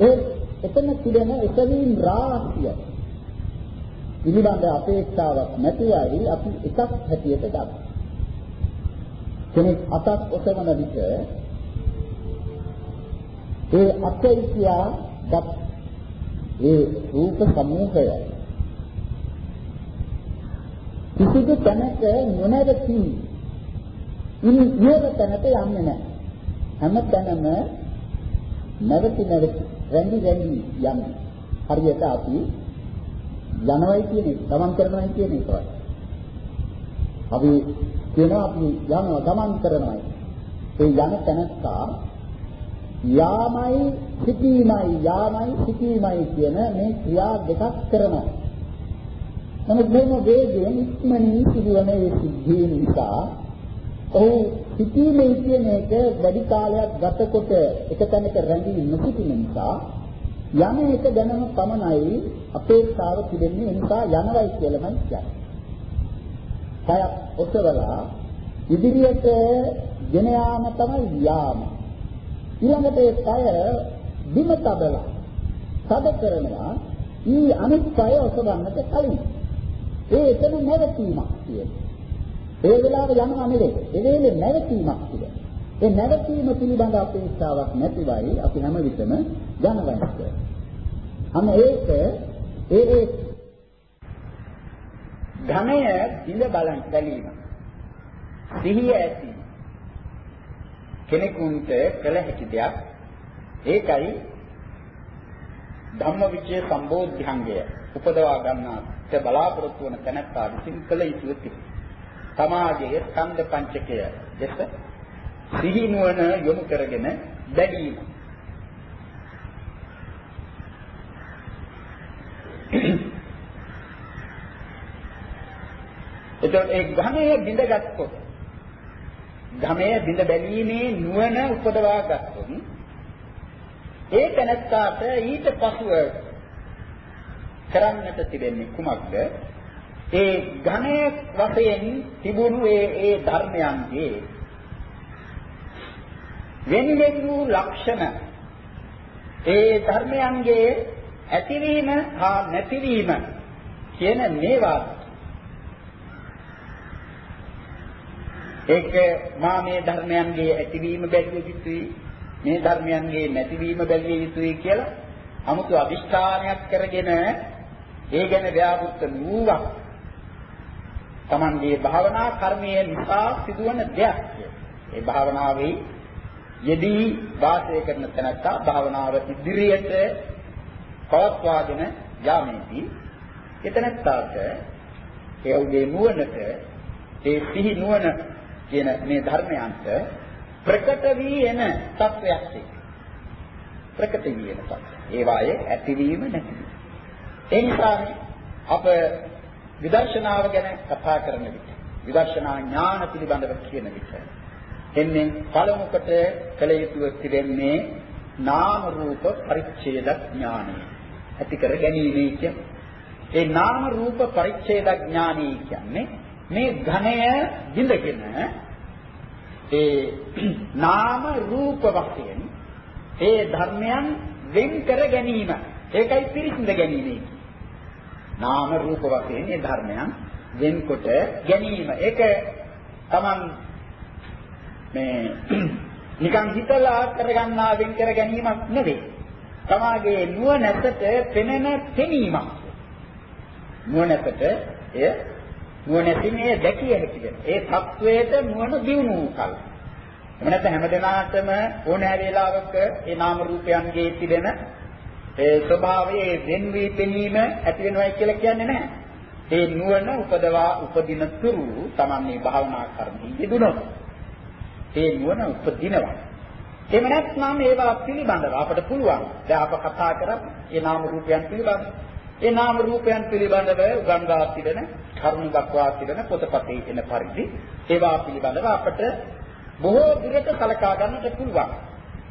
ඒ එතන තිබෙන එසවීම් රාශිය පිළිබඳ අපේක්ෂාවක් නැතිවයි අපි එකක් හැටියට ගන්න. කෙනෙක් අතක් ඔසවන විට ඒ අපේක්ෂා ඒ රූප සමූහය කිසිදු තැනක නොනැවතී ඉන් ඉහළ තැනට යන්නේ නැහැ. හැම තැනම නැවති නැවති රැඳි රැඳි යන්නේ. හරියට අපි යනවයි කියන එක, ගමන් කරනවයි කියන එක වගේ. අපි කියනවා අපි යනවා ගමන් කරනවායි. ඒ යන තැනත්තා යාමයි සිටීමයි යාමයි සිටීමයි කියන මේ ක්‍රියා දෙකක් කරනවා. නමුත් මේ වේගයෙන් ඉක්මනින් සිදුවන ඒ සිද්ධිය නිසා ඔහු සිටීමේ කියන එක වැඩි කාලයක් ගතකොට එක තැනක රැඳී නොසිටින නිසා යන එක ගැනම පමණයි අපේක්ෂාව තිබෙන්නේ ඒ නිසා යනවයි කියලාමයි කියන්නේ. කයක් ඔසවලා ඉදිරියට ගෙන යාම තමයි යාම. ඊළඟට ඒ කය බිම තබලා තද කරනවා ඊ අනිත් කය ඔසවන්නට කලින්. ඒ එතන නැවතීමක් තියෙනවා. ඒ වෙලාවේ යනවා නෙවෙයි. ඒ වෙලේ නැවතීමක් තියෙනවා. ඒ නැවතීම පිළිබඳ අපේක්ෂාවක් නැතිවයි අපි හැම විටම යනවයි. අන්න ඒක ඒ ඒ ඝණය දිල බලන් බැලීම. සිහිය ඇති කෙනෙකුට කළ හැකි දෙයක් ඒකයි ධම්මවිචය සම්බෝධ්‍යංගය උපදවා ගන්නාට බලාපොරොත්තු වන තැනැත්තා විසින් කළ යුතු තිබේ. සමාජයේ ස්කන්ධ පංචකය දෙස සිහි නුවණ යොමු කරගෙන බැලීම. එතකොට ඒ ඝමය බිඳගත්කොට ඝමය බිඳ බැලීමේ නුවණ උපදවා ගත්තොත් ඒ තැනත්තාට ඊට පසුව කරන්නට තිබෙන්නේ කුමක්ද? ඒ ඝනය වශයෙන් තිබුණු ඒ ඒ ධර්මයන්ගේ වෙන්වෙන් වූ ලක්ෂණ ඒ ධර්මයන්ගේ ඇතිවීම හා නැතිවීම කියන මේවා. ඒක මා මේ ධර්මයන්ගේ ඇතිවීම බැලිය යුතුයි මේ ධර්මයන්ගේ නැතිවීම බැලිය යුතුයි කියලා 아무තු අදිෂ්ඨානයක් කරගෙන ඒ ගැන ව්‍යාපෘත නුවක් Tamanගේ භාවනා කර්මයේ නිසා සිදුවන දෙයක්. ඒ භාවනාවේ යෙදී වාසය කරන තැනත්තා භාවනාව ඉදිරියට පවත්වාගෙන යාමේදී එතනත්තාට ඒ උගේ නුවණට ඒ සිහි නුවණ කියන මේ ධර්මයන්ට ප්‍රකට වී එන තත්වයක් ඒක. ප්‍රකට වී එන තත්ත්වය. ඒ වායේ ඇතිවීම නැතිවීම. ඒ නිසා අප විදර්ශනාව ගැන කතා කරන විට විදර්ශනා ඥාන පිළිබඳව කියන විට එන්නේ පළමුකට කළ යුතුව තිබෙන්නේ නාම රූප පරිච්ඡේද ඥානය. ඇති කර ගැනීම කියන්නේ. ඒ නාම රූප පරිච්ඡේද ඥානය කියන්නේ මේ ඝණය විඳගෙන ඒ [clears throat] නාම රූප වශයෙන් ඒ ධර්මයන් වෙන් කර ගැනීම. ඒකයි පිරිසිඳ ගැනීම. නාම රූප වශයෙන් මේ ධර්මයන් වෙන්කොට ගැනීම. ඒක Taman මේ [clears throat] නිකන් හිතලා කරගන්නා වෙන් කර ගැනීමක් නෙවෙයි. තමාගේ නුවණැසට පෙනෙන තැනීමක්. නුවණැසට එය නුවණැසින් එය දැකිය හැකි වෙන. ඒ තත්වයට නුවණ දිනු කල. එමණට හැමදෙනාටම ඕනෑ වේලාවක ඒ නාම රූපයන්ගේ තිබෙන ඒ ස්වභාවයේ වෙන් වී පෙනීම ඇති වෙනවයි කියලා කියන්නේ නැහැ. ඒ නුවණ උපදවා උපදින තුරු Taman මේ භාවනා කර්මී යෙදුනොත් ඒ නුවණ උපදිනවා. එහෙම නැත්නම් ඒවා පිළිබඳව අපට පුළුවන්. දැන් අප කතා කරා ඒ නාම රූපයන් පිළිබඳව. ඒ නාම රූපයන් පිළිබඳව උගන්වා තිබෙන කරුණු දක්වා තිබෙන පොතපතේ එන පරිදි ඒවා පිළිබඳව අපට බොහෝ දුරට සලකා ගන්නට පුළුවන්.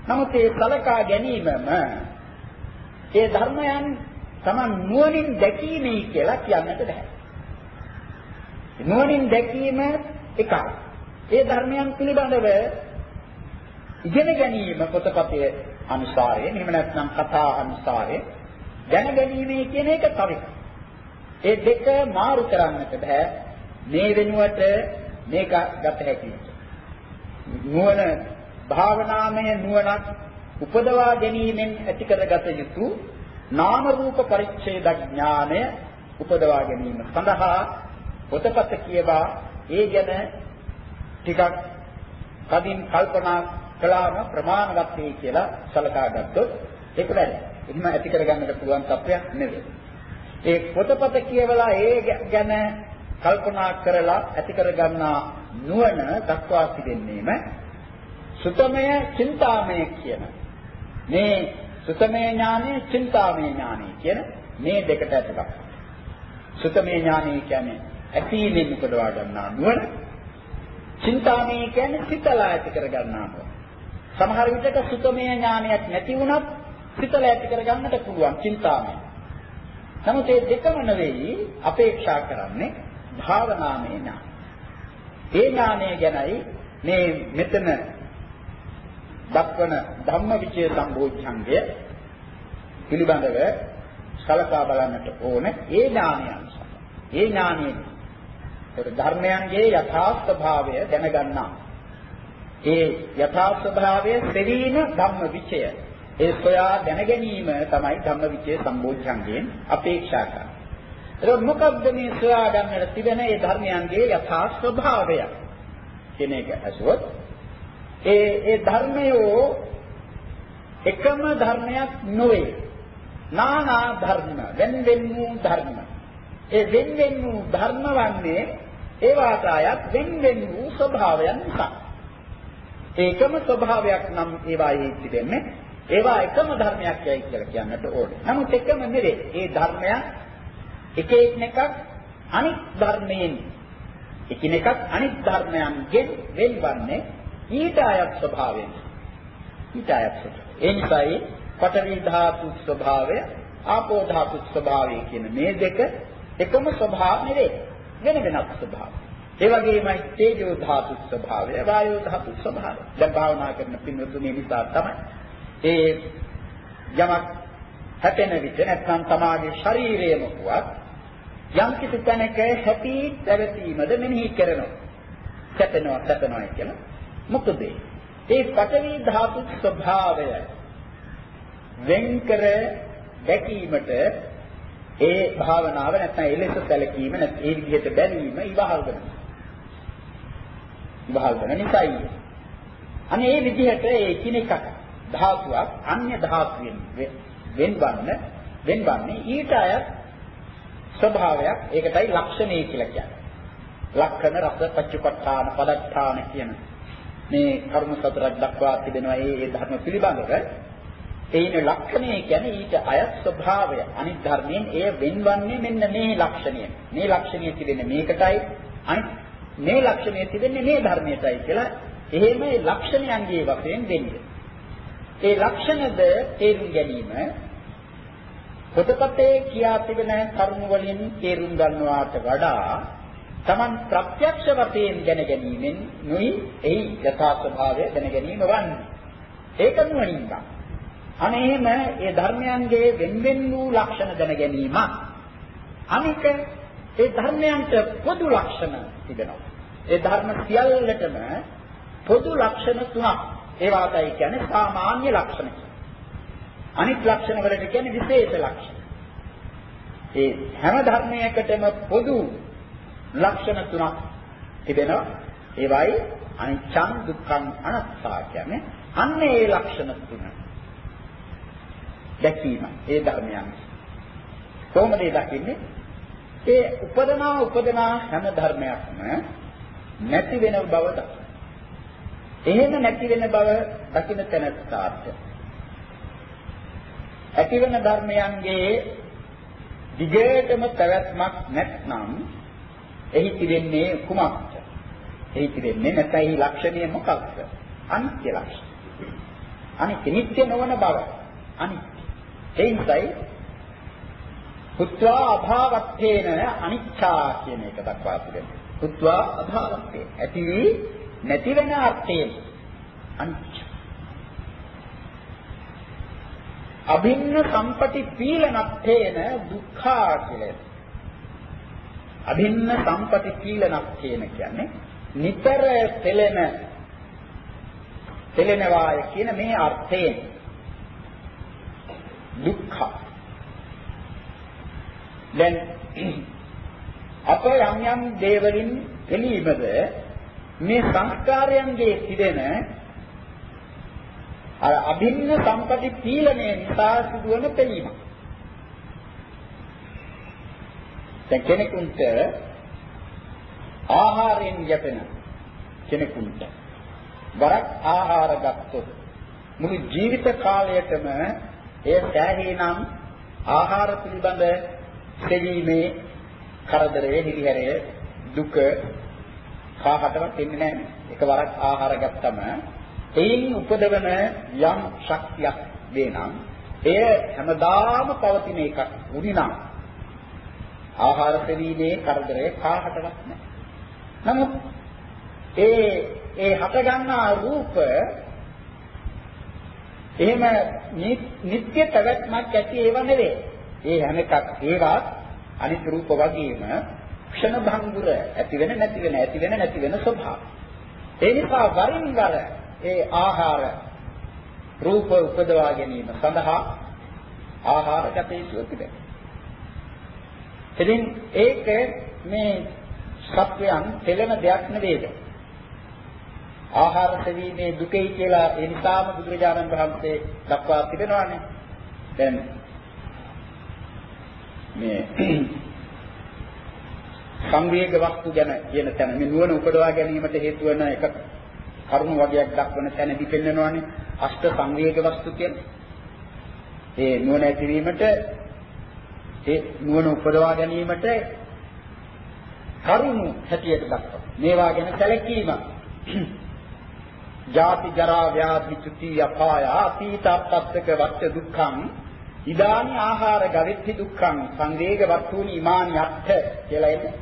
නමුත් ඒ සලකා ගැනීමම ඒ ධර්මයන් Taman නුවණින් දැකීමයි කියලා කියන්නට බෑ. නුවණින් දැකීම එකයි. ඒ ධර්මයන් පිළිබඳව ඉගෙන ගැනීම පොතපතේ අනුසාරයෙන් එහෙම නැත්නම් කතා අනුසාරයෙන් දැන ගැනීම කියන එක තව ඒ දෙක මාරු කරන්නට බෑ. මේ වෙනුවට මේක ගත හැකියි. නුවණ භාවනාමය නුවණක් උපදවා ගැනීමෙන් ඇති කරගත යුතු නාම රූප පරිච්ඡේද ඥානය උපදවා ගැනීම සඳහා පොතපත කියවා ඒ ගැන ටිකක් කදින් කල්පනා කළාම ප්‍රමාණවත් වෙයි කියලා සලකා ගත්තොත් ඒක වැරදි. එහෙම ඇති කරගන්නට පුළුවන් තත්ත්වයක් නෙවෙයි. ඒ පොතපත කියවලා ඒ ගැන කල්පනා කරලා ඇති කරගන්නා නුවණ දක්වා තිබෙන්නේම සුතමය චින්තාමය කියන මේ සුතමේ ඥානෙ චින්තාමය ඥානෙ කියන මේ දෙකට ඇතුළත්. සුතමේ ඥානෙ කියන්නේ ඇසීමෙන් උපදවා ගන්නා නුවණ. චින්තාමය කියන්නේ සිතලා ඇති කර ගන්නා නුවණ. සමහර විටක සුතමේ ඥානයක් නැති වුණත් සිතලා ඇති කර ගන්නට පුළුවන් චින්තාමය. නමුත් මේ දෙකම නෙවෙයි අපේක්ෂා කරන්නේ භාවනාමය ඥාන. ඒ ඥානය ගැනයි මේ මෙතන දක්වන ධම්මවිචය සම්බෝධිංගය පිළිබඳව සලකා බලන්නට ඕනේ ඒ ඥානයන්. ඒ ඥානයෙන් ඒ ධර්මයන්ගේ යථා ස්වභාවය දැනගන්නා. ඒ යථා ස්වභාවය සෙවීම ධම්මවිචය. ඒ සොයා දැන ගැනීම තමයි ධම්මවිචය සම්බෝධිංගයෙන් අපේක්ෂා කරන්නේ. ඒක මොකක්ද මේ සොයා ගන්නට තිබෙන ඒ ධර්මයන්ගේ යථා ස්වභාවය කියන එක අසුවත් ඒ ඒ ධර්මයෝ එකම ධර්මයක් නොවේ. නානා ධර්ම, වෙන වෙන වූ ධර්ම. ඒ වෙන වෙන වූ ධර්ම වන්නේ ඒ වාසායක් වෙන වෙන වූ ස්වභාවයන් නිසා. ඒකම ස්වභාවයක් නම් ඒවායේ තිබෙන්නේ ඒවා එකම ධර්මයක් යයි කියලා කියන්නට ඕනේ. නමුත් එකම නෙවේ. ඒ ධර්මයන් එක එකක් අනිත් ධර්මයෙන් එකිනෙකක් අනිත් ධර්මයන්ගෙන් වෙන්වන්නේ ඊට අයත් ස්වභාවයෙන්. ඊට අයත් ස්වභාවය. ඒ නිසායි පඨවි ධාතු ස්වභාවය, ආපෝ ධාතු ස්වභාවය කියන මේ දෙක එකම ස්වභාව නෙවේ. වෙන වෙනත් ස්වභාව. ඒ වගේමයි තේජෝ ධාතු ස්වභාවය, වායෝ ධාතු ස්වභාවය. දැන් භාවනා කරන පින්වතුනි නිසා තමයි ඒ යමක් හැපෙන විට නැත්නම් තමාගේ ශරීරයම වුවත් යම් කිසි තැනක හැපි පැවතීමද මෙනෙහි කරනවා. සැපෙනවා සැපෙනවා කියලා. මොකද ඒ පඨවි ධාතු ස්වභාවය වෙන්කර දැකීමට ඒ භාවනාව නැත්නම් එලෙස සැලකීම නැත්නම් ඒ විදිහට බැලීම ඉවහල් කරනවා. ඉවහල් කරන නිසායි. අනේ මේ විදිහට ඒ එකිනෙක ධාතුවක් අන්‍ය ධාතුවෙන් වෙන්වන්න වෙන්වන්නේ ඊට අය ස්වභාවයක් ඒකටයි ලක්ෂණය කියලා කියන්නේ. ලක්ෂණ රස පච්චපට්ඨාන පදත්තාන කියන මේ කර්ම සතරක් දක්වා තිබෙනවා ඒ ඒ ධර්ම පිළිබඳව. ඒන ලක්ෂණය කියන්නේ ඊට අයත් ස්වභාවය. අනිත් ධර්මයෙන් එය වෙන්වන්නේ මෙන්න මේ ලක්ෂණය. මේ ලක්ෂණය තිබෙන්නේ මේකටයි. අනිත් මේ ලක්ෂණය තිබෙන්නේ මේ ධර්මයටයි කියලා එහෙම ලක්ෂණයන්ගේ වශයෙන් දෙන්නේ ඒ ලක්ෂණද තේරුම් ගැනීම පොතපතේ කියා තිබෙන කරුණු වලින් තේරුම් ගන්නවාට වඩා Taman ප්‍රත්‍යක්ෂ වශයෙන් දැන ගැනීමෙන් නුයි එහි යථා ස්වභාවය දැන ගැනීම වන්නේ. ඒක නුවණින් ගන්න. අනේම ඒ ධර්මයන්ගේ වෙන්වෙන් වූ ලක්ෂණ දැන ගැනීම අනික ඒ ධර්මයන්ට පොදු ලක්ෂණ තිබෙනවා. ඒ ධර්ම සියල්ලටම පොදු ලක්ෂණ තුනක් ඒ වාතයි කියන්නේ සාමාන්‍ය ලක්ෂණ. අනිත් ලක්ෂණ වලට කියන්නේ විශේෂ ලක්ෂණ. ඒ හැම ධර්මයකටම පොදු ලක්ෂණ තුනක් තිබෙනවා. ඒවයි අනිච්චං දුක්ඛං අනාත්තා කියන්නේ අන්න ඒ ලක්ෂණ තුන. දැකීම ඒ ධර්මයන්. කොහොමද ඒ දකින්නේ? ඒ උපදනා උපදනා හැම ධර්මයක්ම නැති වෙන බව දකින්න. එහෙම නැති වෙන බව දකින්න තැනට ඇතිවන ධර්මයන්ගේ දිගටම පැවැත්මක් නැත්නම් එහි තිබෙන්නේ කුමක්ද? එහි තිබෙන්නේ නැත්නම් එහි ලක්ෂණය මොකක්ද? අනිත්‍ය ලක්ෂණ. අනිත්‍ය නිට්ටය නොවන බව. අනිත්‍ය. ඒ නිසායි පුත්වා අභාවත්තේන අනිච්චා කියන එක දක්වා තිබෙනවා. පුත්වා අභාවත්තේ. ඇති වී නැති වෙන අර්ථයෙන් අනිච්ච. අභින්න සම්පටි පීලනත්තේන දුක්ඛා කියලා. අභින්න සම්පටි පීලනත්තේන කියන්නේ නිතර තෙලෙන තෙලෙනවාය කියන මේ අර්ථයෙන් දුක්ඛ දැන් අප යම් යම් දේවලින් එළීමද මේ සංස්කාරයන්ගේ තිබෙන අර අභින්න සම්පති පීලණය නිසා සිදුවන පෙළීම. දැන් කෙනෙකුට ආහාරයෙන් යැපෙන කෙනෙකුට වරක් ආහාර ගත්තොත් මුළු ජීවිත කාලයටම එය සෑහීනම් ආහාර පිළිබඳ සෙවීමේ කරදරයේ හිරිහැරයේ දුක කාහටවත් එන්නේ නැහැ. එකවරක් ආහාර ගත්තම එයින් උපදවන යම් ශක්තියක් වෙනම් එය හැමදාම පවතින එකක් වුණිනම් ආහාර සෙවීමේ කරදරය කාහටවත් නැහැ. නමුත් ඒ ඒ හටගන්නා රූප එහෙම නිත්‍ය පැවැත්මක් ඇති ඒව නෙවෙයි. ඒ හැම එකක් ඒවත් අනිත් රූප වගේම ක්ෂණ භංගුර ඇති වෙන නැති වෙන ඇති වෙන නැති වෙන ස්වභාව. ඒ නිසා වරින් වර ඒ ආහාර රූප උපදවා ගැනීම සඳහා ආහාර ගත යුතු තිබෙනවා. ඉතින් ඒක මේ සත්වයන් තෙලන දෙයක් නෙවෙයිද? ආහාර සෙවීමේ දුකයි කියලා ඒ නිසාම බුදුරජාණන් වහන්සේ දක්වා තිබෙනවානේ. දැන් මේ සංවේග වස්තු ගැන කියන තැන මේ නුවණ උපදවා ගැනීමට හේතු වන එක කරුණු වගේක් දක්වන තැනදී පෙන්වනවානේ අෂ්ට සංවේග වස්තු කියන්නේ. ඒ නුවණ ඇතිවීමට ඒ නුවණ උපදවා ගැනීමට කරුණු හැටියට දක්වනවා. මේවා ගැන සැලකීම. ජාති ජරා ව්‍යාධි චුති අපාය අතීත අපත්තක වච්ච දුක්ඛං ඉදානි ආහාර ගවිත්ති දුක්ඛං සංවේග වත්තුනි ඉමානි අත්ථ කියලා එන්නේ.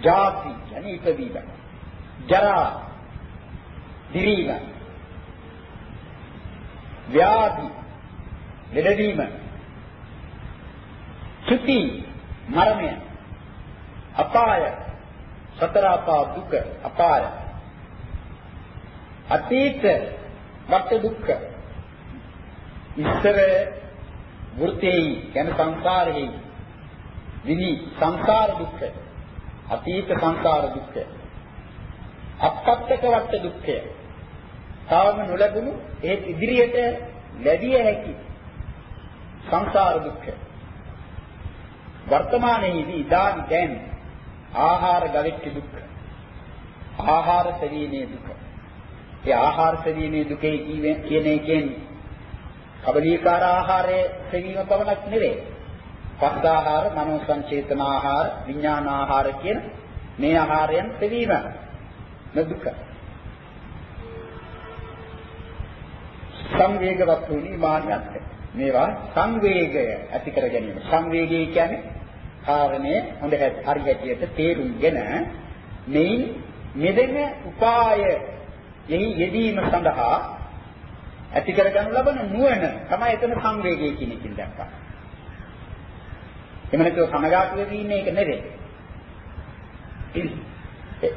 ජාති කියන්නේ ඉපදීම. ජරා දිරීම. ව්‍යාධි ලෙඩවීම. චුති මරණය. අපාය සතර අපා දුක අපාය. අතීත වට දුක්ඛ ඉස්සර වෘතේයි කියන සංසාරෙහි විනි සංසාර දුක්ඛ අතීත සංසාර දුක්ඛ අපත්තක වට දුක්ඛය තාම නොලැබුණු ඒ ඉදිරියට ලැබිය හැකි සංසාර දුක්ඛ වර්තමානයේදී ඉදානි දැන් ආහාර ගවිච්ච දුක්ඛ ආහාර සෙවීමේ දුක ඒ ආහාර සෙවීමේ දුකේ කියන එකෙන් කබලීකාර ආහාරයේ සෙවීම පමණක් නෙවෙයි. පස්ස ආහාර, මනෝ සංචේතන ආහාර, විඥාන ආහාර කියන මේ ආහාරයන් සෙවීම නදුක. සංවේගවත් වුණි මාන්නත්. මේවා සංවේගය ඇති කර ගැනීම. සංවේගය කියන්නේ කාරණේ හොඳ හරියට තේරුම්ගෙන මෙයින් මෙදෙන උපාය එහි යෙදීම සඳහා ඇති කරගනු ලබන නුවණ තමයි එතන සංවේගය කියන එකෙන් දක්වන්නේ. එහෙම නැත්නම් කනගාටු වෙවි ඉන්නේ ඒක නෙවෙයි.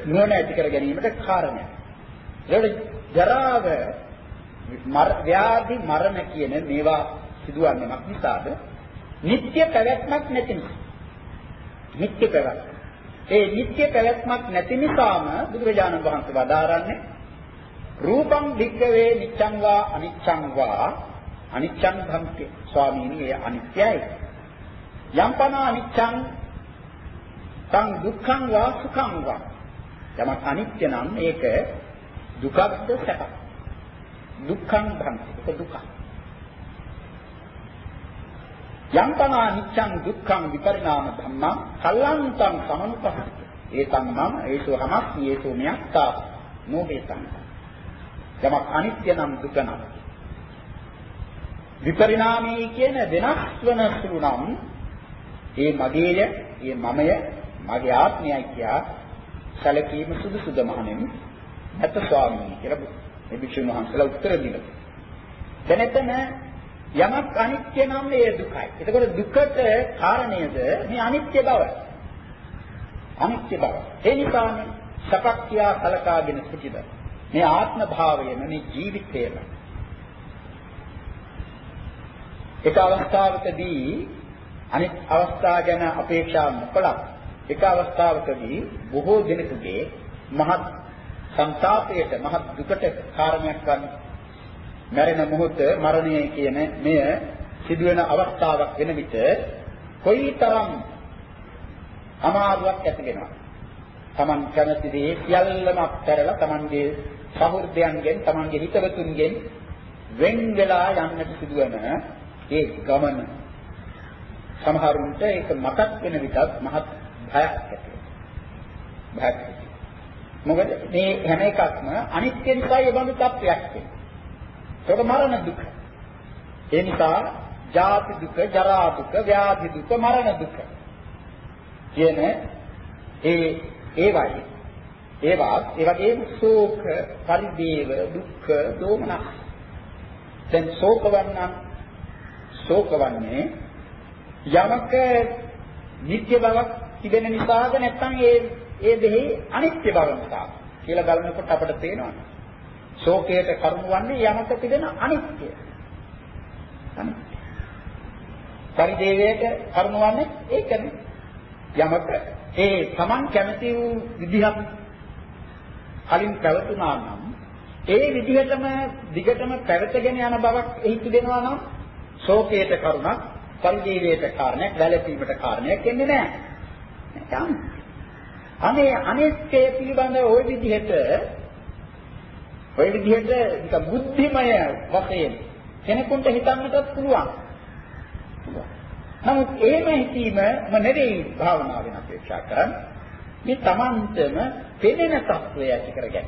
නුවණ ඇති කර ගැනීමට කාරණයක්. ඒකට ජරාව මර ව්‍යාධි මරණ කියන මේවා සිදුවන්නේ මක් නිසාද? නিত্য පැවැත්මක් නැති නිසා. නිත්‍ය පැවැත්ම. ඒ නිත්‍ය පැවැත්මක් නැති නිසාම බුදුරජාණන් වහන්සේ වදාරන්නේ රූපං භික්කවේ නිච්ඡං වා අනිච්ඡං වා අනිච්ඡං භම්ති ස්වාමීනි ඒ අනිත්‍යයි. යම්පන අනිච්ඡං තං දුක්ඛං වා සුඛං වා යමක් අනිත්‍ය නම් ඒක දුකක්ද සැපක් දුක්ඛං භම්ති ඒක දුකක්. යම්පන අනිච්ඡං දුක්ඛං විපරිණාම ධම්මං කල්ලන්තං සමනුපස්සිත ඒතං මම ඒසෝ හමස් ඒසෝ මෙයත්තා නෝබේතං යමක් අනිත්‍ය නම් දුක නම් විපරිණාමී කියන වෙනස් වන සුළු නම් ඒ මගේය, ඒ මමය, මගේ ආත්මයයි කියා සැලකීම සුදුසුද මහණෙනි? නැත ස්වාමීනි කියලා මේ භික්ෂුන් වහන්සේලා උත්තර දීලා. දැන් එතන යමක් අනිත්‍ය නම් ඒ දුකයි. එතකොට දුකට කාරණයද මේ අනිත්‍ය බව. අනිත්‍ය බව. ඒ නිසානේ සපක් කියා කලකාගෙන සිටිනවා. මේ ආත්ම භාවයම මේ ජීවිතයම එක අවස්ථාවකදී අනිත් අවස්ථා ගැන අපේක්ෂා නොකළත් එක අවස්ථාවකදී බොහෝ දෙනෙකුගේ මහත් සංతాපයට මහත් දුකට කාරණයක් වන්නේ මරණ මොහොත මරණය කියන මෙය සිදුවෙන අවස්ථාවක් වෙන විට කොයිතරම් අමාරුවක් ඇති වෙනවා. Taman කැමති දේ සියල්ලම අත්හැරලා Tamanගේ සහෘදයන්ගෙන් Tamanගේ හිතවතුන්ගෙන් වෙන් වෙලා යන්නට සිදුවන ඒ ගමන සමහරුන්ට ඒක මතක් වෙන විටත් මහත් භයක් ඇති වෙනවා. භයක්. මොකද මේ හැම එකක්ම අනිත්‍ය නිසා ඒ බඳු තත්වයක් තියෙනවා. ඒක මරණ දුක. ඒ නිසා ජාති දුක, ජරා දුක, ව්‍යාධි දුක, මරණ දුක කියන ඒ ඒවයි ඒවා ඒ වගේම ශෝක, පරිදේව, දුක්ඛ, දෝමනස්. දැන් ශෝකවන්න ශෝකවන්නේ යමක නිත්‍ය බවක් තිබෙන නිසාද නැත්නම් ඒ ඒ දෙහි අනිත්‍ය බව නිසා කියලා බලනකොට අපිට තේනවා. ශෝකයට කරුණු වන්නේ යමක තිබෙන අනිත්‍ය. අනිත්‍ය. පරිදේවයට කරුණු වන්නේ ඒකනේ. යමක ඒ Taman කැමති වූ විදිහක් කලින් පැවතුනා නම් ඒ විදිහටම දිගටම පැවතගෙන යන බවක් එහි තිබෙනවා නම් ශෝකයට කරුණක් පරිදේවයට කාරණයක් වැළපීමට කාරණයක් එන්නේ නැහැ. අනේ අනිත්‍ය පිළිබඳ ওই විදිහට ඔය විදිහට නික බුද්ධිමය වශයෙන් කෙනෙකුට හිතන්නටත් පුළුවන්. නමුත් එහෙම හිතීමම නෙවෙයි භාවනාවෙන් අපේක්ෂා කරන්නේ. මේ තමන්ටම පෙනෙන తත්වය ඇති කරගන්න.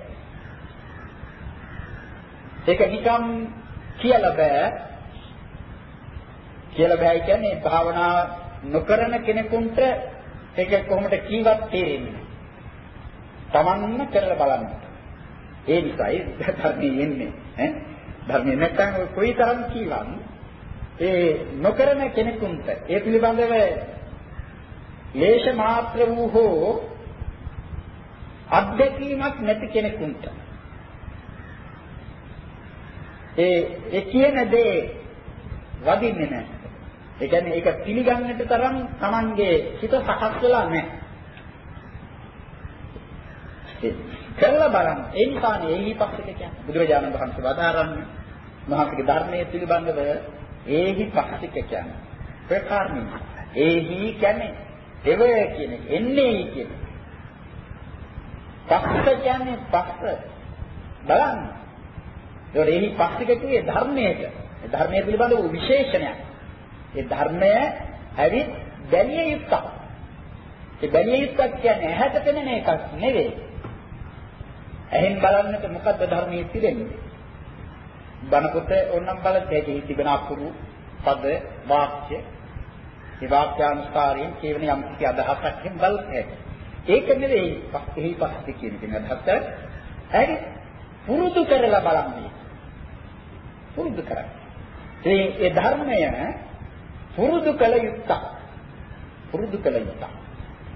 ඒක නිකම් කියලා බෑ. කියලා බෑ කියන්නේ භාවනා නොකරන කෙනෙකුට ඒක කොහොමද කීවත් තේරෙන්නේ. තමන්ම කරලා බලන්න. ඒ නිසායි ධර්මයේ එන්නේ ඈ ධර්මයේ නැත්නම් කොයි තරම් කීවන් ඒ නොකරන කෙනෙකුට ඒ පිළිබඳව ලේෂ මාත්‍ර වූ හෝ අත්දැකීමක් නැති කෙනෙකුට ඒ ඒ කියන දේ වදින්නේ නැහැ. ඒ කියන්නේ ඒක පිළිගන්නට තරම් Tamange හිත සකස් වෙලා නැහැ. කරලා බලන්න. ඒ නිසානේ ඒහි පස්සක කියන්නේ. බුදුරජාණන් වහන්සේ වදාරන්නේ මහත්ගේ ධර්මයේ පිළිබඳව ඒහි පස්සක කියන්නේ. ඒ කාරණේ. ඒහි කියන්නේ එව කියන එක. එන්නේ කියන එක. පස්ස කියන්නේ පස්ස. බලන්න. ඒකට ඒහි පස්සක කියේ ධර්මයට. ඒ ධර්මයේ පිළිබඳව විශේෂණයක්. ඒ ධර්මය ඇවිත් බැලිය යුක්තක්. ඒ බැලිය යුක්තක් කියන්නේ ඇහැට පෙනෙන එකක් නෙවෙයි. ඇහෙන් බලන්නට මොකද්ද ධර්මයේ තිබෙන්නේ? බණපොත ඕනම් බලද්දී ඒකෙහි තිබෙන අකුරු, පද, වාක්‍ය, ඒ වාක්‍යානුස්කාරයෙන් කියවෙන යම් කිසි අදහසක් හිම් බලන්නේ. ඒක නෙවෙයි එහි පස්සේ කියන එක අදහස. හරි පුරුදු කරලා බලන්නේ. පුරුදු කරන්නේ. ඒ ඒ ධර්මය පුරුදු කළ යුත්තක්. පුරුදු කළ යුත්තක්.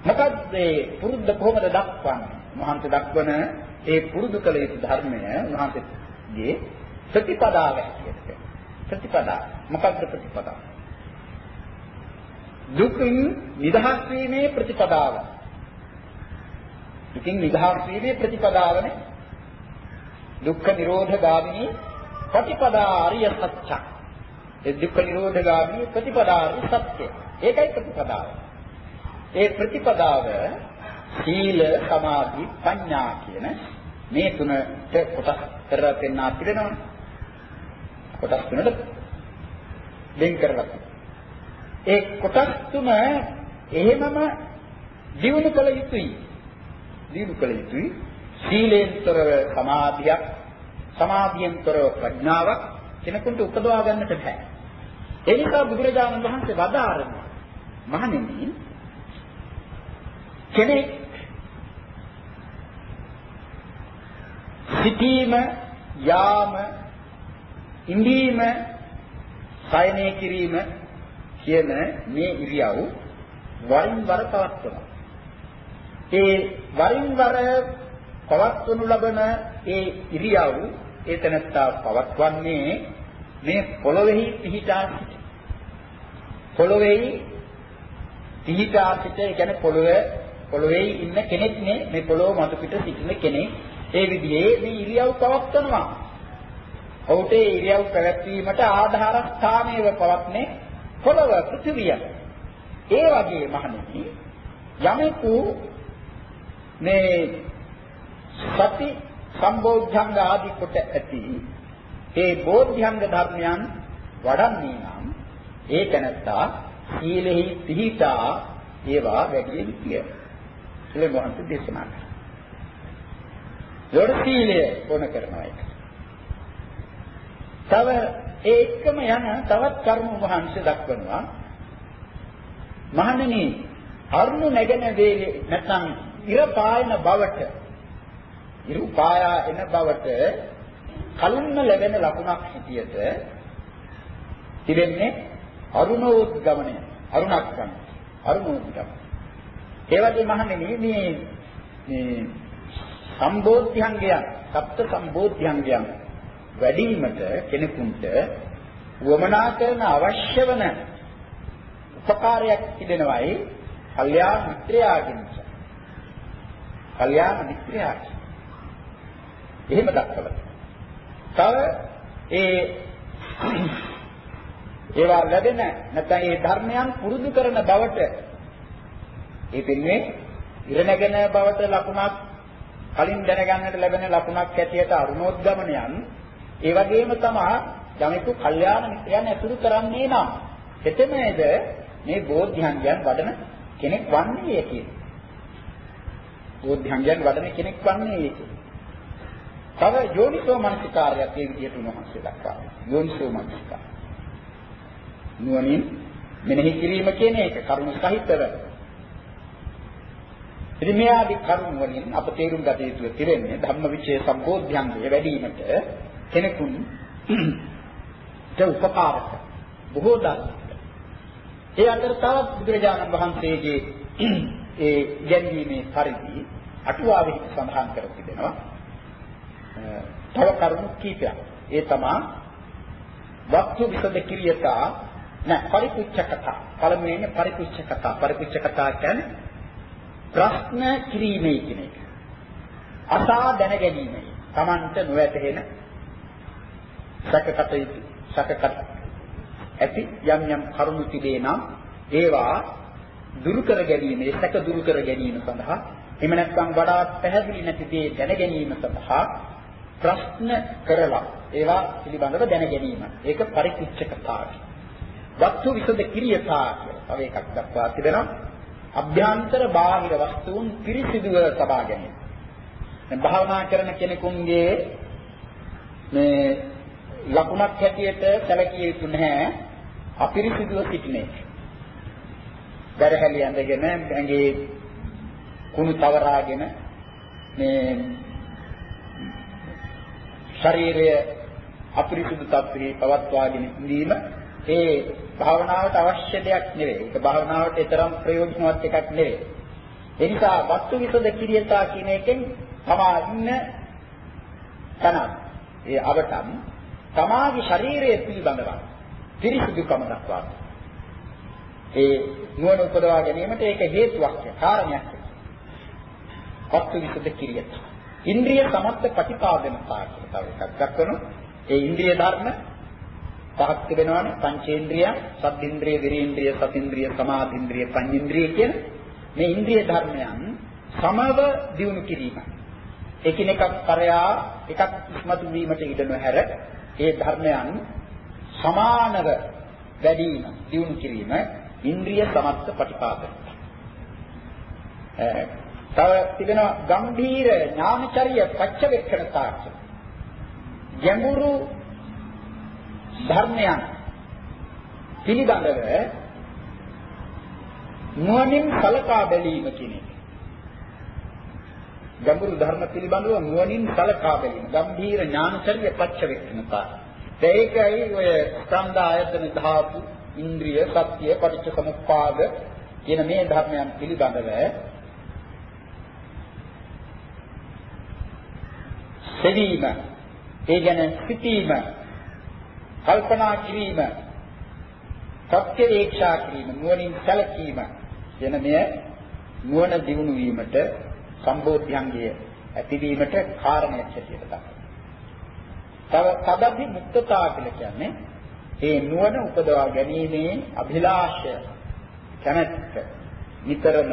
මොකද ඒ පුරුද්ද කොහොමද දක්වන්නේ? මහන්ත දක්වන ඒ පුරුදු කළ යුතු ධර්මය උන්වහන්සේගේ ප්‍රතිපදාව ඇටියට ප්‍රතිපදා. මොකක්ද ප්‍රතිපදාව දුකින් නිදහස් වීමේ ප්‍රතිපදාව. දුකින් නිදහස් වීමේ ප්‍රතිපදාවනේ. දුක්ඛ නිරෝධ ගාමිනී ප්‍රතිපදා ආර්ය සත්‍ය. ඒ දුක්ඛ නිරෝධ ගාමිනී ප්‍රතිපදා ආර්ය සත්‍ය. ඒකයි ප්‍රතිපදාව. ඒ ප්‍රතිපදාව සීල සමාධි ප්‍රඥා කියන මේ තුනට කොටස් කරලා පෙන්වා පිළිනවනේ. කොටස් තුනට වෙන් කරලා. ඒ කොටස් තුන එහෙමම දිනු කළ යුතුයි. දිනු කළ යුතුයි. සීලෙන්තරව සමාධියක් සමාධියෙන්තරව ප්‍රඥාවක් කෙනෙකුට උපදවා ගන්නට බෑ. ඒ නිසා බුදුරජාණන් වහන්සේ වදාරනවා මහණෙනි කෙනෙක් සිටීම යාම ඉඳීම සයනය කිරීම කියන මේ ඉරියව් වරින් වර පවත්වනවා. ඒ වරින් වර පවත්වනු ලබන ඒ ඉරියව් ඒ තැනත්තා පවත්වන්නේ මේ පොළොවේහි පිහිටා සිට. පොළොවේහි පිහිටා සිට ඒ කියන්නේ පොළොවේ පොළොවේ ඉන්න කෙනෙක් නේ මේ පොළොව මතු පිට සිටින කෙනෙක් ඒ විදිහේ මේ ඉරියව් පවත්වනවා. ඔහුට ඒ ඉරියව් පැවැත්වීමට ආධාරස්ථානයව පවත්නේ පොළොව පෘථිවිය. ඒ වගේ මහණෙනි යමෙකු මේ සති සම්බෝධ්‍යංග ආදී කොට ඇති ඒ බෝධ්‍යංග ධර්මයන් වඩන්නේ නම් ඒ තැනත්තා සීලෙහි පිහිටා ඒවා වැඩි යුතුය. කියලා මොහොත දේශනා කරා. ඒකට සීලය කොන කරනවා ඒක. තව ඒ එක්කම යන තවත් කර්ම වහන්සේ දක්වනවා. මහණෙනි අරුණු නැගෙන වේලේ නැත්නම් ඉර පායන බවට ඉරු පායා එන බවට කලින්ම ලැබෙන ලකුණක් හිටියට තිබෙන්නේ අරුණෝද්ගමනය අරුණක් ගන්න අරුණෝද්ගම ඒ වගේ මහණෙනි මේ මේ සම්බෝධ්‍යංගයන් සප්ත සම්බෝධ්‍යංගයන් වැඩිවීමට කෙනෙකුට වමනා කරන අවශ්‍ය වන උපකාරයක් තිබෙනවායි කල්යාණ මිත්‍රයාගෙන්. කල්යාණ මිත්‍රයාගෙන්. එහෙම දක්වලා. තව ඒ [clears throat] ඒවා ලැබෙන නැත්නම් ඒ ධර්මයන් පුරුදු කරන බවට ඒ පින්නේ ඉරණගෙන බවට ලකුණක් කලින් දැනගන්නට ලැබෙන ලකුණක් ඇටියට අරුණෝද්ගමනයන් ඒ වගේම තමයි යමෙකු කල්යාණ මිත්‍රයන් ඇසුරු කරන්නේ නම් එතෙමේද මේ බෝධ්‍යංගයන් වඩන කෙනෙක් වන්නේ කියන. බෝධ්‍යංගයන් වඩන කෙනෙක් වන්නේ කියන. තව යෝනිසෝ මනසිකාරයක් මේ විදිහට උන්වහන්සේ දක්වනවා. යෝනිසෝ මනසිකාර. නුවණින් මෙනෙහි කිරීම කියන එක කරුණ සහිතව. ඉතින් මේ ආදි කරුණ වලින් අප තේරුම් ගත යුතු තිරෙන්නේ ධම්මවිචේ සම්බෝධ්‍යංගය වැඩිවීමට කෙනෙකුන් ද උපකාරක බොහෝ දාන. ඒ අතර තවත් බුදුරජාණන් වහන්සේගේ ඒ ගැන්වීමේ පරිදි අටුවාවෙහි සඳහන් කර තිබෙනවා. තව කරුණු කීපයක්. ඒ තමා වක්තු විසද කිරියතා නෑ පරිපුච්ඡ කතා. පළමුවෙන්නේ පරිපුච්ඡ කතා. පරිපුච්ඡ කතා කියන්නේ ප්‍රශ්න කිරීමේ කියන එක. අසා දැන ගැනීමයි. Tamanta නොවැටහෙන සැකකට සැකකට ඇති යම් යම් කරුණු තිබේ නම් ඒවා දුරු කර ගැනීම, ඒ සැක දුරු කර ගැනීම සඳහා එහෙම නැත්නම් වඩා පැහැදිලි නැති දේ දැන ගැනීම සඳහා ප්‍රශ්න කරලා ඒවා පිළිබඳව දැන ගැනීම. ඒක පරිපූර්ණකතාවයි. වස්තු විසද කිරියතා කියලා තව එකක් දක්වා තිබෙනවා. අභ්‍යන්තර බාහිර වස්තුන් පිරිසිදුව තබා ගැනීම. දැන් භාවනා කරන කෙනෙකුගේ මේ ලකුණක් හැටියට සැලකිය යුතු නැහැ අපිරිසිදුව සිටිනේ. බරහැලි ඇඳගෙන ඇඟේ කුණු තවරාගෙන මේ ශරීරය අපිරිසුදු තත්ත්වයේ පවත්වාගෙන ඉඳීම ඒ භාවනාවට අවශ්‍ය දෙයක් නෙවෙයි. ඒක භාවනාවට තරම් ප්‍රයෝජනවත් එකක් නෙවෙයි. ඒ නිසා වස්තු විසද කිරියතා කියන එකෙන් තමා ඉන්න තනක් ඒ අවටම් තමාගේ ශරීරයේ පිළිබඳව පිරිසිදුකම දක්වා ඒ නුවණ උපදවා ගැනීමට ඒක හේතුවක් කාරණයක් වස්තු විසද කිරියතා ඉන්ද්‍රිය සමත්ත ප්‍රතිපාදනතා කියලා තව එකක් දක්වනවා ඒ ඉන්ද්‍රිය ධර්ම පහක් තිබෙනවානේ පංචේන්ද්‍රිය, සද්ධින්ද්‍රිය, විරීන්ද්‍රිය, සතින්ද්‍රිය, සමාධින්ද්‍රිය, පඤ්ඤේන්ද්‍රිය කියන මේ ඉන්ද්‍රිය ධර්මයන් සමව දියුණු කිරීම. එකිනෙකක් පරයා එකක් ඉස්මතු වීමට ඉඩ නොහැර ඒ ධර්මයන් සමානව වැඩි වීම, දියුණු කිරීම ඉන්ද්‍රිය සමත්ත ප්‍රතිපාදක. තව තිබෙනවා ගම්භීර ඥානචර්ය පච්චවෙක්කනතාච. ගැඹුරු ධර්මයන් පිළිබඳව නුවණින් සලකා බැලීම කියන එක. ගැඹුරු ධර්ම පිළිබඳව නුවණින් සලකා බැලීම. ගම්භීර ඥානචර්ය පච්චවෙක්කනතා. ඒකයි ඔය ස්කන්ධ ආයතන ධාතු, ඉන්ද්‍රිය, සත්‍ය, පටිච්ච සමුප්පාද කියන මේ ධර්මයන් පිළිබඳව සෙවීම, ඒ ගැන සිටීම කල්පනා කිරීම සත්‍ය වේක්ෂා කිරීම නුවණින් සැලකීම කියන මෙය නුවණ දිනු වීමට සම්බෝධ්‍යංගය ඇතිවීමට කාරණයක් හැටියට තමයි. තව තදබි මුක්තතා කියලා කියන්නේ ඒ නුවණ උපදවා ගැනීමේ අභිලාෂය කැමැත්ත නිතරම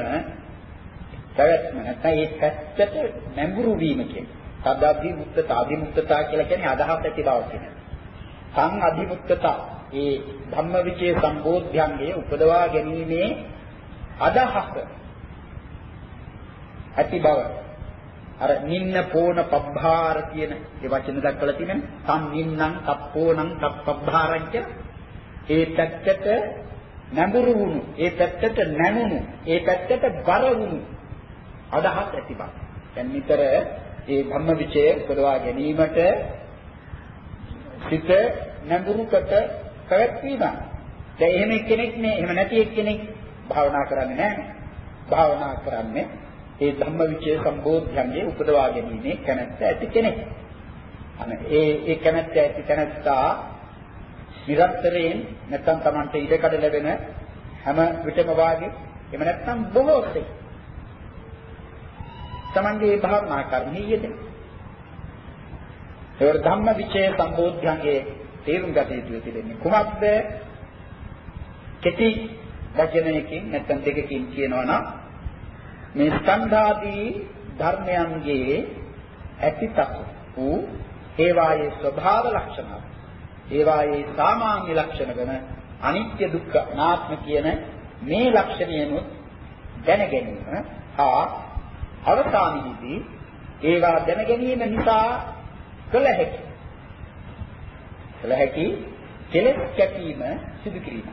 පැවැත්ම නැත්නම් ඒ පැත්තට නැඹුරු වීම කියන්නේ. තදබි මුක්තතා අභිමුක්තතා කියලා කියන්නේ අදහස් ඇති බව කියන්නේ. සං අධිමුක්තතා ඒ ධම්මවිචේ සම්බෝධ්‍යංගයේ උපදවා ගැනීමේ අදහස ඇති බව. අර නින්න පෝන පබ්බාර කියන ඒ වචන දක්වලා තියෙනනේ සම් නින්නම් තප්පෝනම් තප්පබ්බාරං ඒ පැත්තට නැඹුරු වුණු ඒ පැත්තට නැමුණු ඒ පැත්තට බර වුණු අදහස් ඇති බව. දැන් නිතර ඒ ධම්මවිචය උපදවා ගැනීමට සිත නැඹුරුකට පැවැත්වීම. දැන් එහෙම කෙනෙක් නේ එහෙම නැති එක්කෙනෙක් භාවනා කරන්නේ නැහැ. භාවනා කරන්නේ ඒ ධම්මවිචේ සම්බෝධ්‍යංගේ උපදවා ගැනීමේ කැමැත්ත ඇති කෙනෙක්. අනේ ඒ ඒ කැමැත්ත ඇති තැනත්තා නිරන්තරයෙන් නැත්තම් Tamante ඉඩකඩ ලැබෙන හැම විටම වාගේ එහෙම නැත්තම් බොහෝ සේ Tamange භාවනා කර්මී යෙදෙන. ඒවර ධම්මවිචේ සම්බෝධ්‍යංගේ තේරුම් ගත යුතු තිබෙන්නේ කුමක්ද? කෙටි වචනයකින් නැත්නම් දෙකකින් කියනවා නම් මේ ස්කන්ධාදී ධර්මයන්ගේ ඇතිතක වූ ඒවායේ ස්වභාව ලක්ෂණ ඒවායේ සාමාන්‍ය ලක්ෂණ වෙන අනිත්‍ය දුක්ඛ අනාත්ම කියන මේ ලක්ෂණයනොත් දැන ගැනීම හා අවසානයේදී ඒවා දැන ගැනීම නිසා කළ හැකි කළ හැකි කෙලෙස් කැපීම සිදු කිරීම.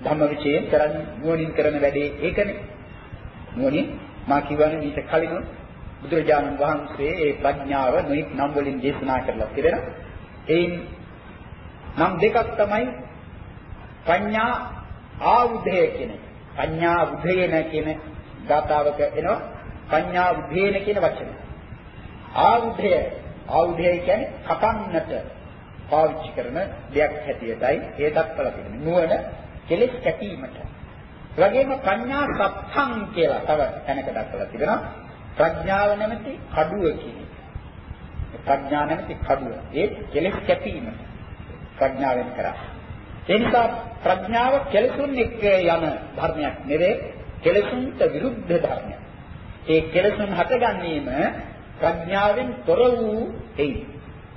ධම්මවිචයෙන් කරන්නේ නුවණින් කරන වැඩේ ඒකනේ. නුවණින් මා කියවනේ ඊට කලින් බුදුරජාණන් වහන්සේ ඒ ප්‍රඥාව නොයික් නම් වලින් දේශනා කරලා තිබෙනවා. එයින් නම් දෙකක් තමයි ප්‍රඥා ආයුධය කියන එක. ප්‍රඥා උදේන කියන ගාතාවක එනවා. ප්‍රඥා උදේන කියන වචනේ. ආයුධය ආයුධය කියන්නේ කපන්නට පාවිච්චි කරන දෙයක් හැටියටයි ඒ දක්වලා තියෙන්නේ. නුවණ කෙලෙස් කැපීමට. ඒ වගේම ප්‍රඥා සත්‍යං කියලා තව තැනක දක්වලා තිබෙනවා. ප්‍රඥාව නැමැති කඩුව කියන්නේ. ප්‍රඥා නැමැති කඩුව. ඒ කෙලෙස් කැපීමට ප්‍රඥාවෙන් කරා. ඒ නිසා ප්‍රඥාව කෙලෙසුන් එක්ක යන ධර්මයක් නෙවෙයි කෙලෙසුන්ට විරුද්ධ ධර්මයක්. ඒ කෙලෙසුන් හටගන්නේම ප්‍රඥාවෙන් තොර වූ එයි.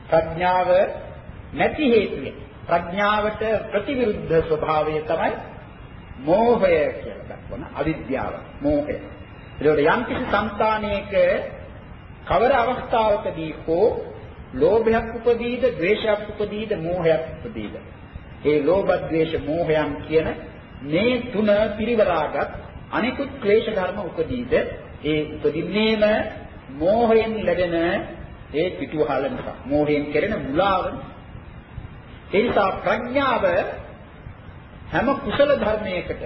ප්‍රඥාව නැති හේතුවෙන් ප්‍රඥාවට ප්‍රතිවිරුද්ධ ස්වභාවය තමයි මෝහය කියලා දක්වන අවිද්‍යාව මෝහය. ඒකට යම් කිසි సంతානයක කවර අවස්ථාවකදී හෝ ලෝභයක් උපදීද, ද්වේෂයක් උපදීද, මෝහයක් උපදීද. ඒ ලෝභ, ද්වේෂ, මෝහයන් කියන මේ තුන පිරිවරාගත් අනිකුත් ක්ලේශ ධර්ම උපදීද ඒ උපදින්නේම මෝහයෙන් ලැබෙන ඒ පිටුවහල නිසා. මෝහයෙන් කෙරෙන මුලාව ඒ නිසා ප්‍රඥාව හැම කුසල ධර්මයකට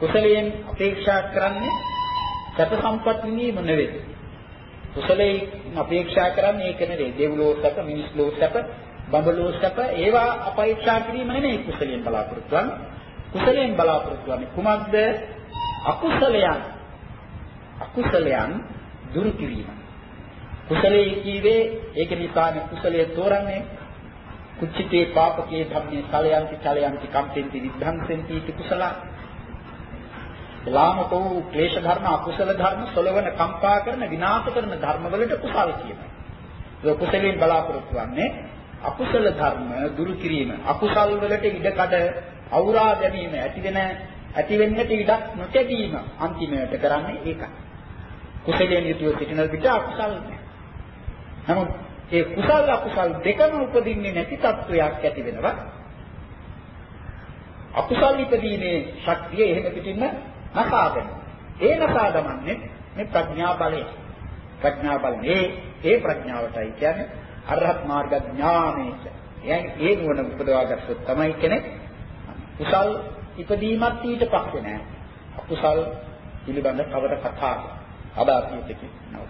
කුසලයෙන් අපේක්ෂා කරන්නේ සැප සම්පත් විඳීම නෙවෙයි. කුසලයෙන් අපේක්ෂා කරන්නේ ඒක නෙවෙයි. දෙව්ලෝ සැප, මිනිස් ලෝ සැප, බඹලෝ සැප ඒවා අපේක්ෂා කිරීම නෙවෙයි කුසලයෙන් බලාපොරොත්තු වෙන්නේ. කුසලයෙන් බලාපොරොත්තු වෙන්නේ කුමක්ද? අකුසලයන්. අකුසලයන් දුරු කිරීම. කුසලයේ කීවේ ඒක නිසානේ කුසලයේ තෝරන්නේ කුච්චිතේ පාපකේ ධම්මේ සලයන්ති චලයන්ති කම්පෙන්ති විද්ධංසෙන්ති इति කුසල ලාමකෝ ක්ලේශ ධර්ම අකුසල ධර්ම සොලවන කම්පා කරන විනාශ කරන ධර්ම වලට කුසල කියනවා. ඒ කුසලයෙන් බලාපොරොත්තු වෙන්නේ අකුසල ධර්ම දුරු කිරීම. අකුසල් වලට ඉඩකඩ අවුරා ගැනීම ඇති වෙන ඇති වෙන්නට ඉඩක් නොතැබීම අන්තිමයට කරන්නේ ඒකයි. කුසලයෙන් යුතුව සිටින විට අකුසල් නමුත් ඒ කුසල් අකුසල් දෙකම උපදින්නේ නැති තත්වයක් ඇති වෙනවා. අකුසල් ඉදීමේ ශක්තිය එහෙම පිටින්ම නසා වෙනවා. ඒ නසා දමන්නේ මේ ප්‍රඥා බලය. ප්‍රඥා බලනේ ඒ ප්‍රඥාවටයි කියන්නේ අරහත් මාර්ග ඥානෙට. එයන් ඒ නුවණ උපදවා ගත්තොත් තමයි කෙනෙක් කුසල් ඉදීමත් ඊට පස්සේ නෑ. අකුසල් පිළිබඳ කවර කතාවක් අදාපියතකින් නෝ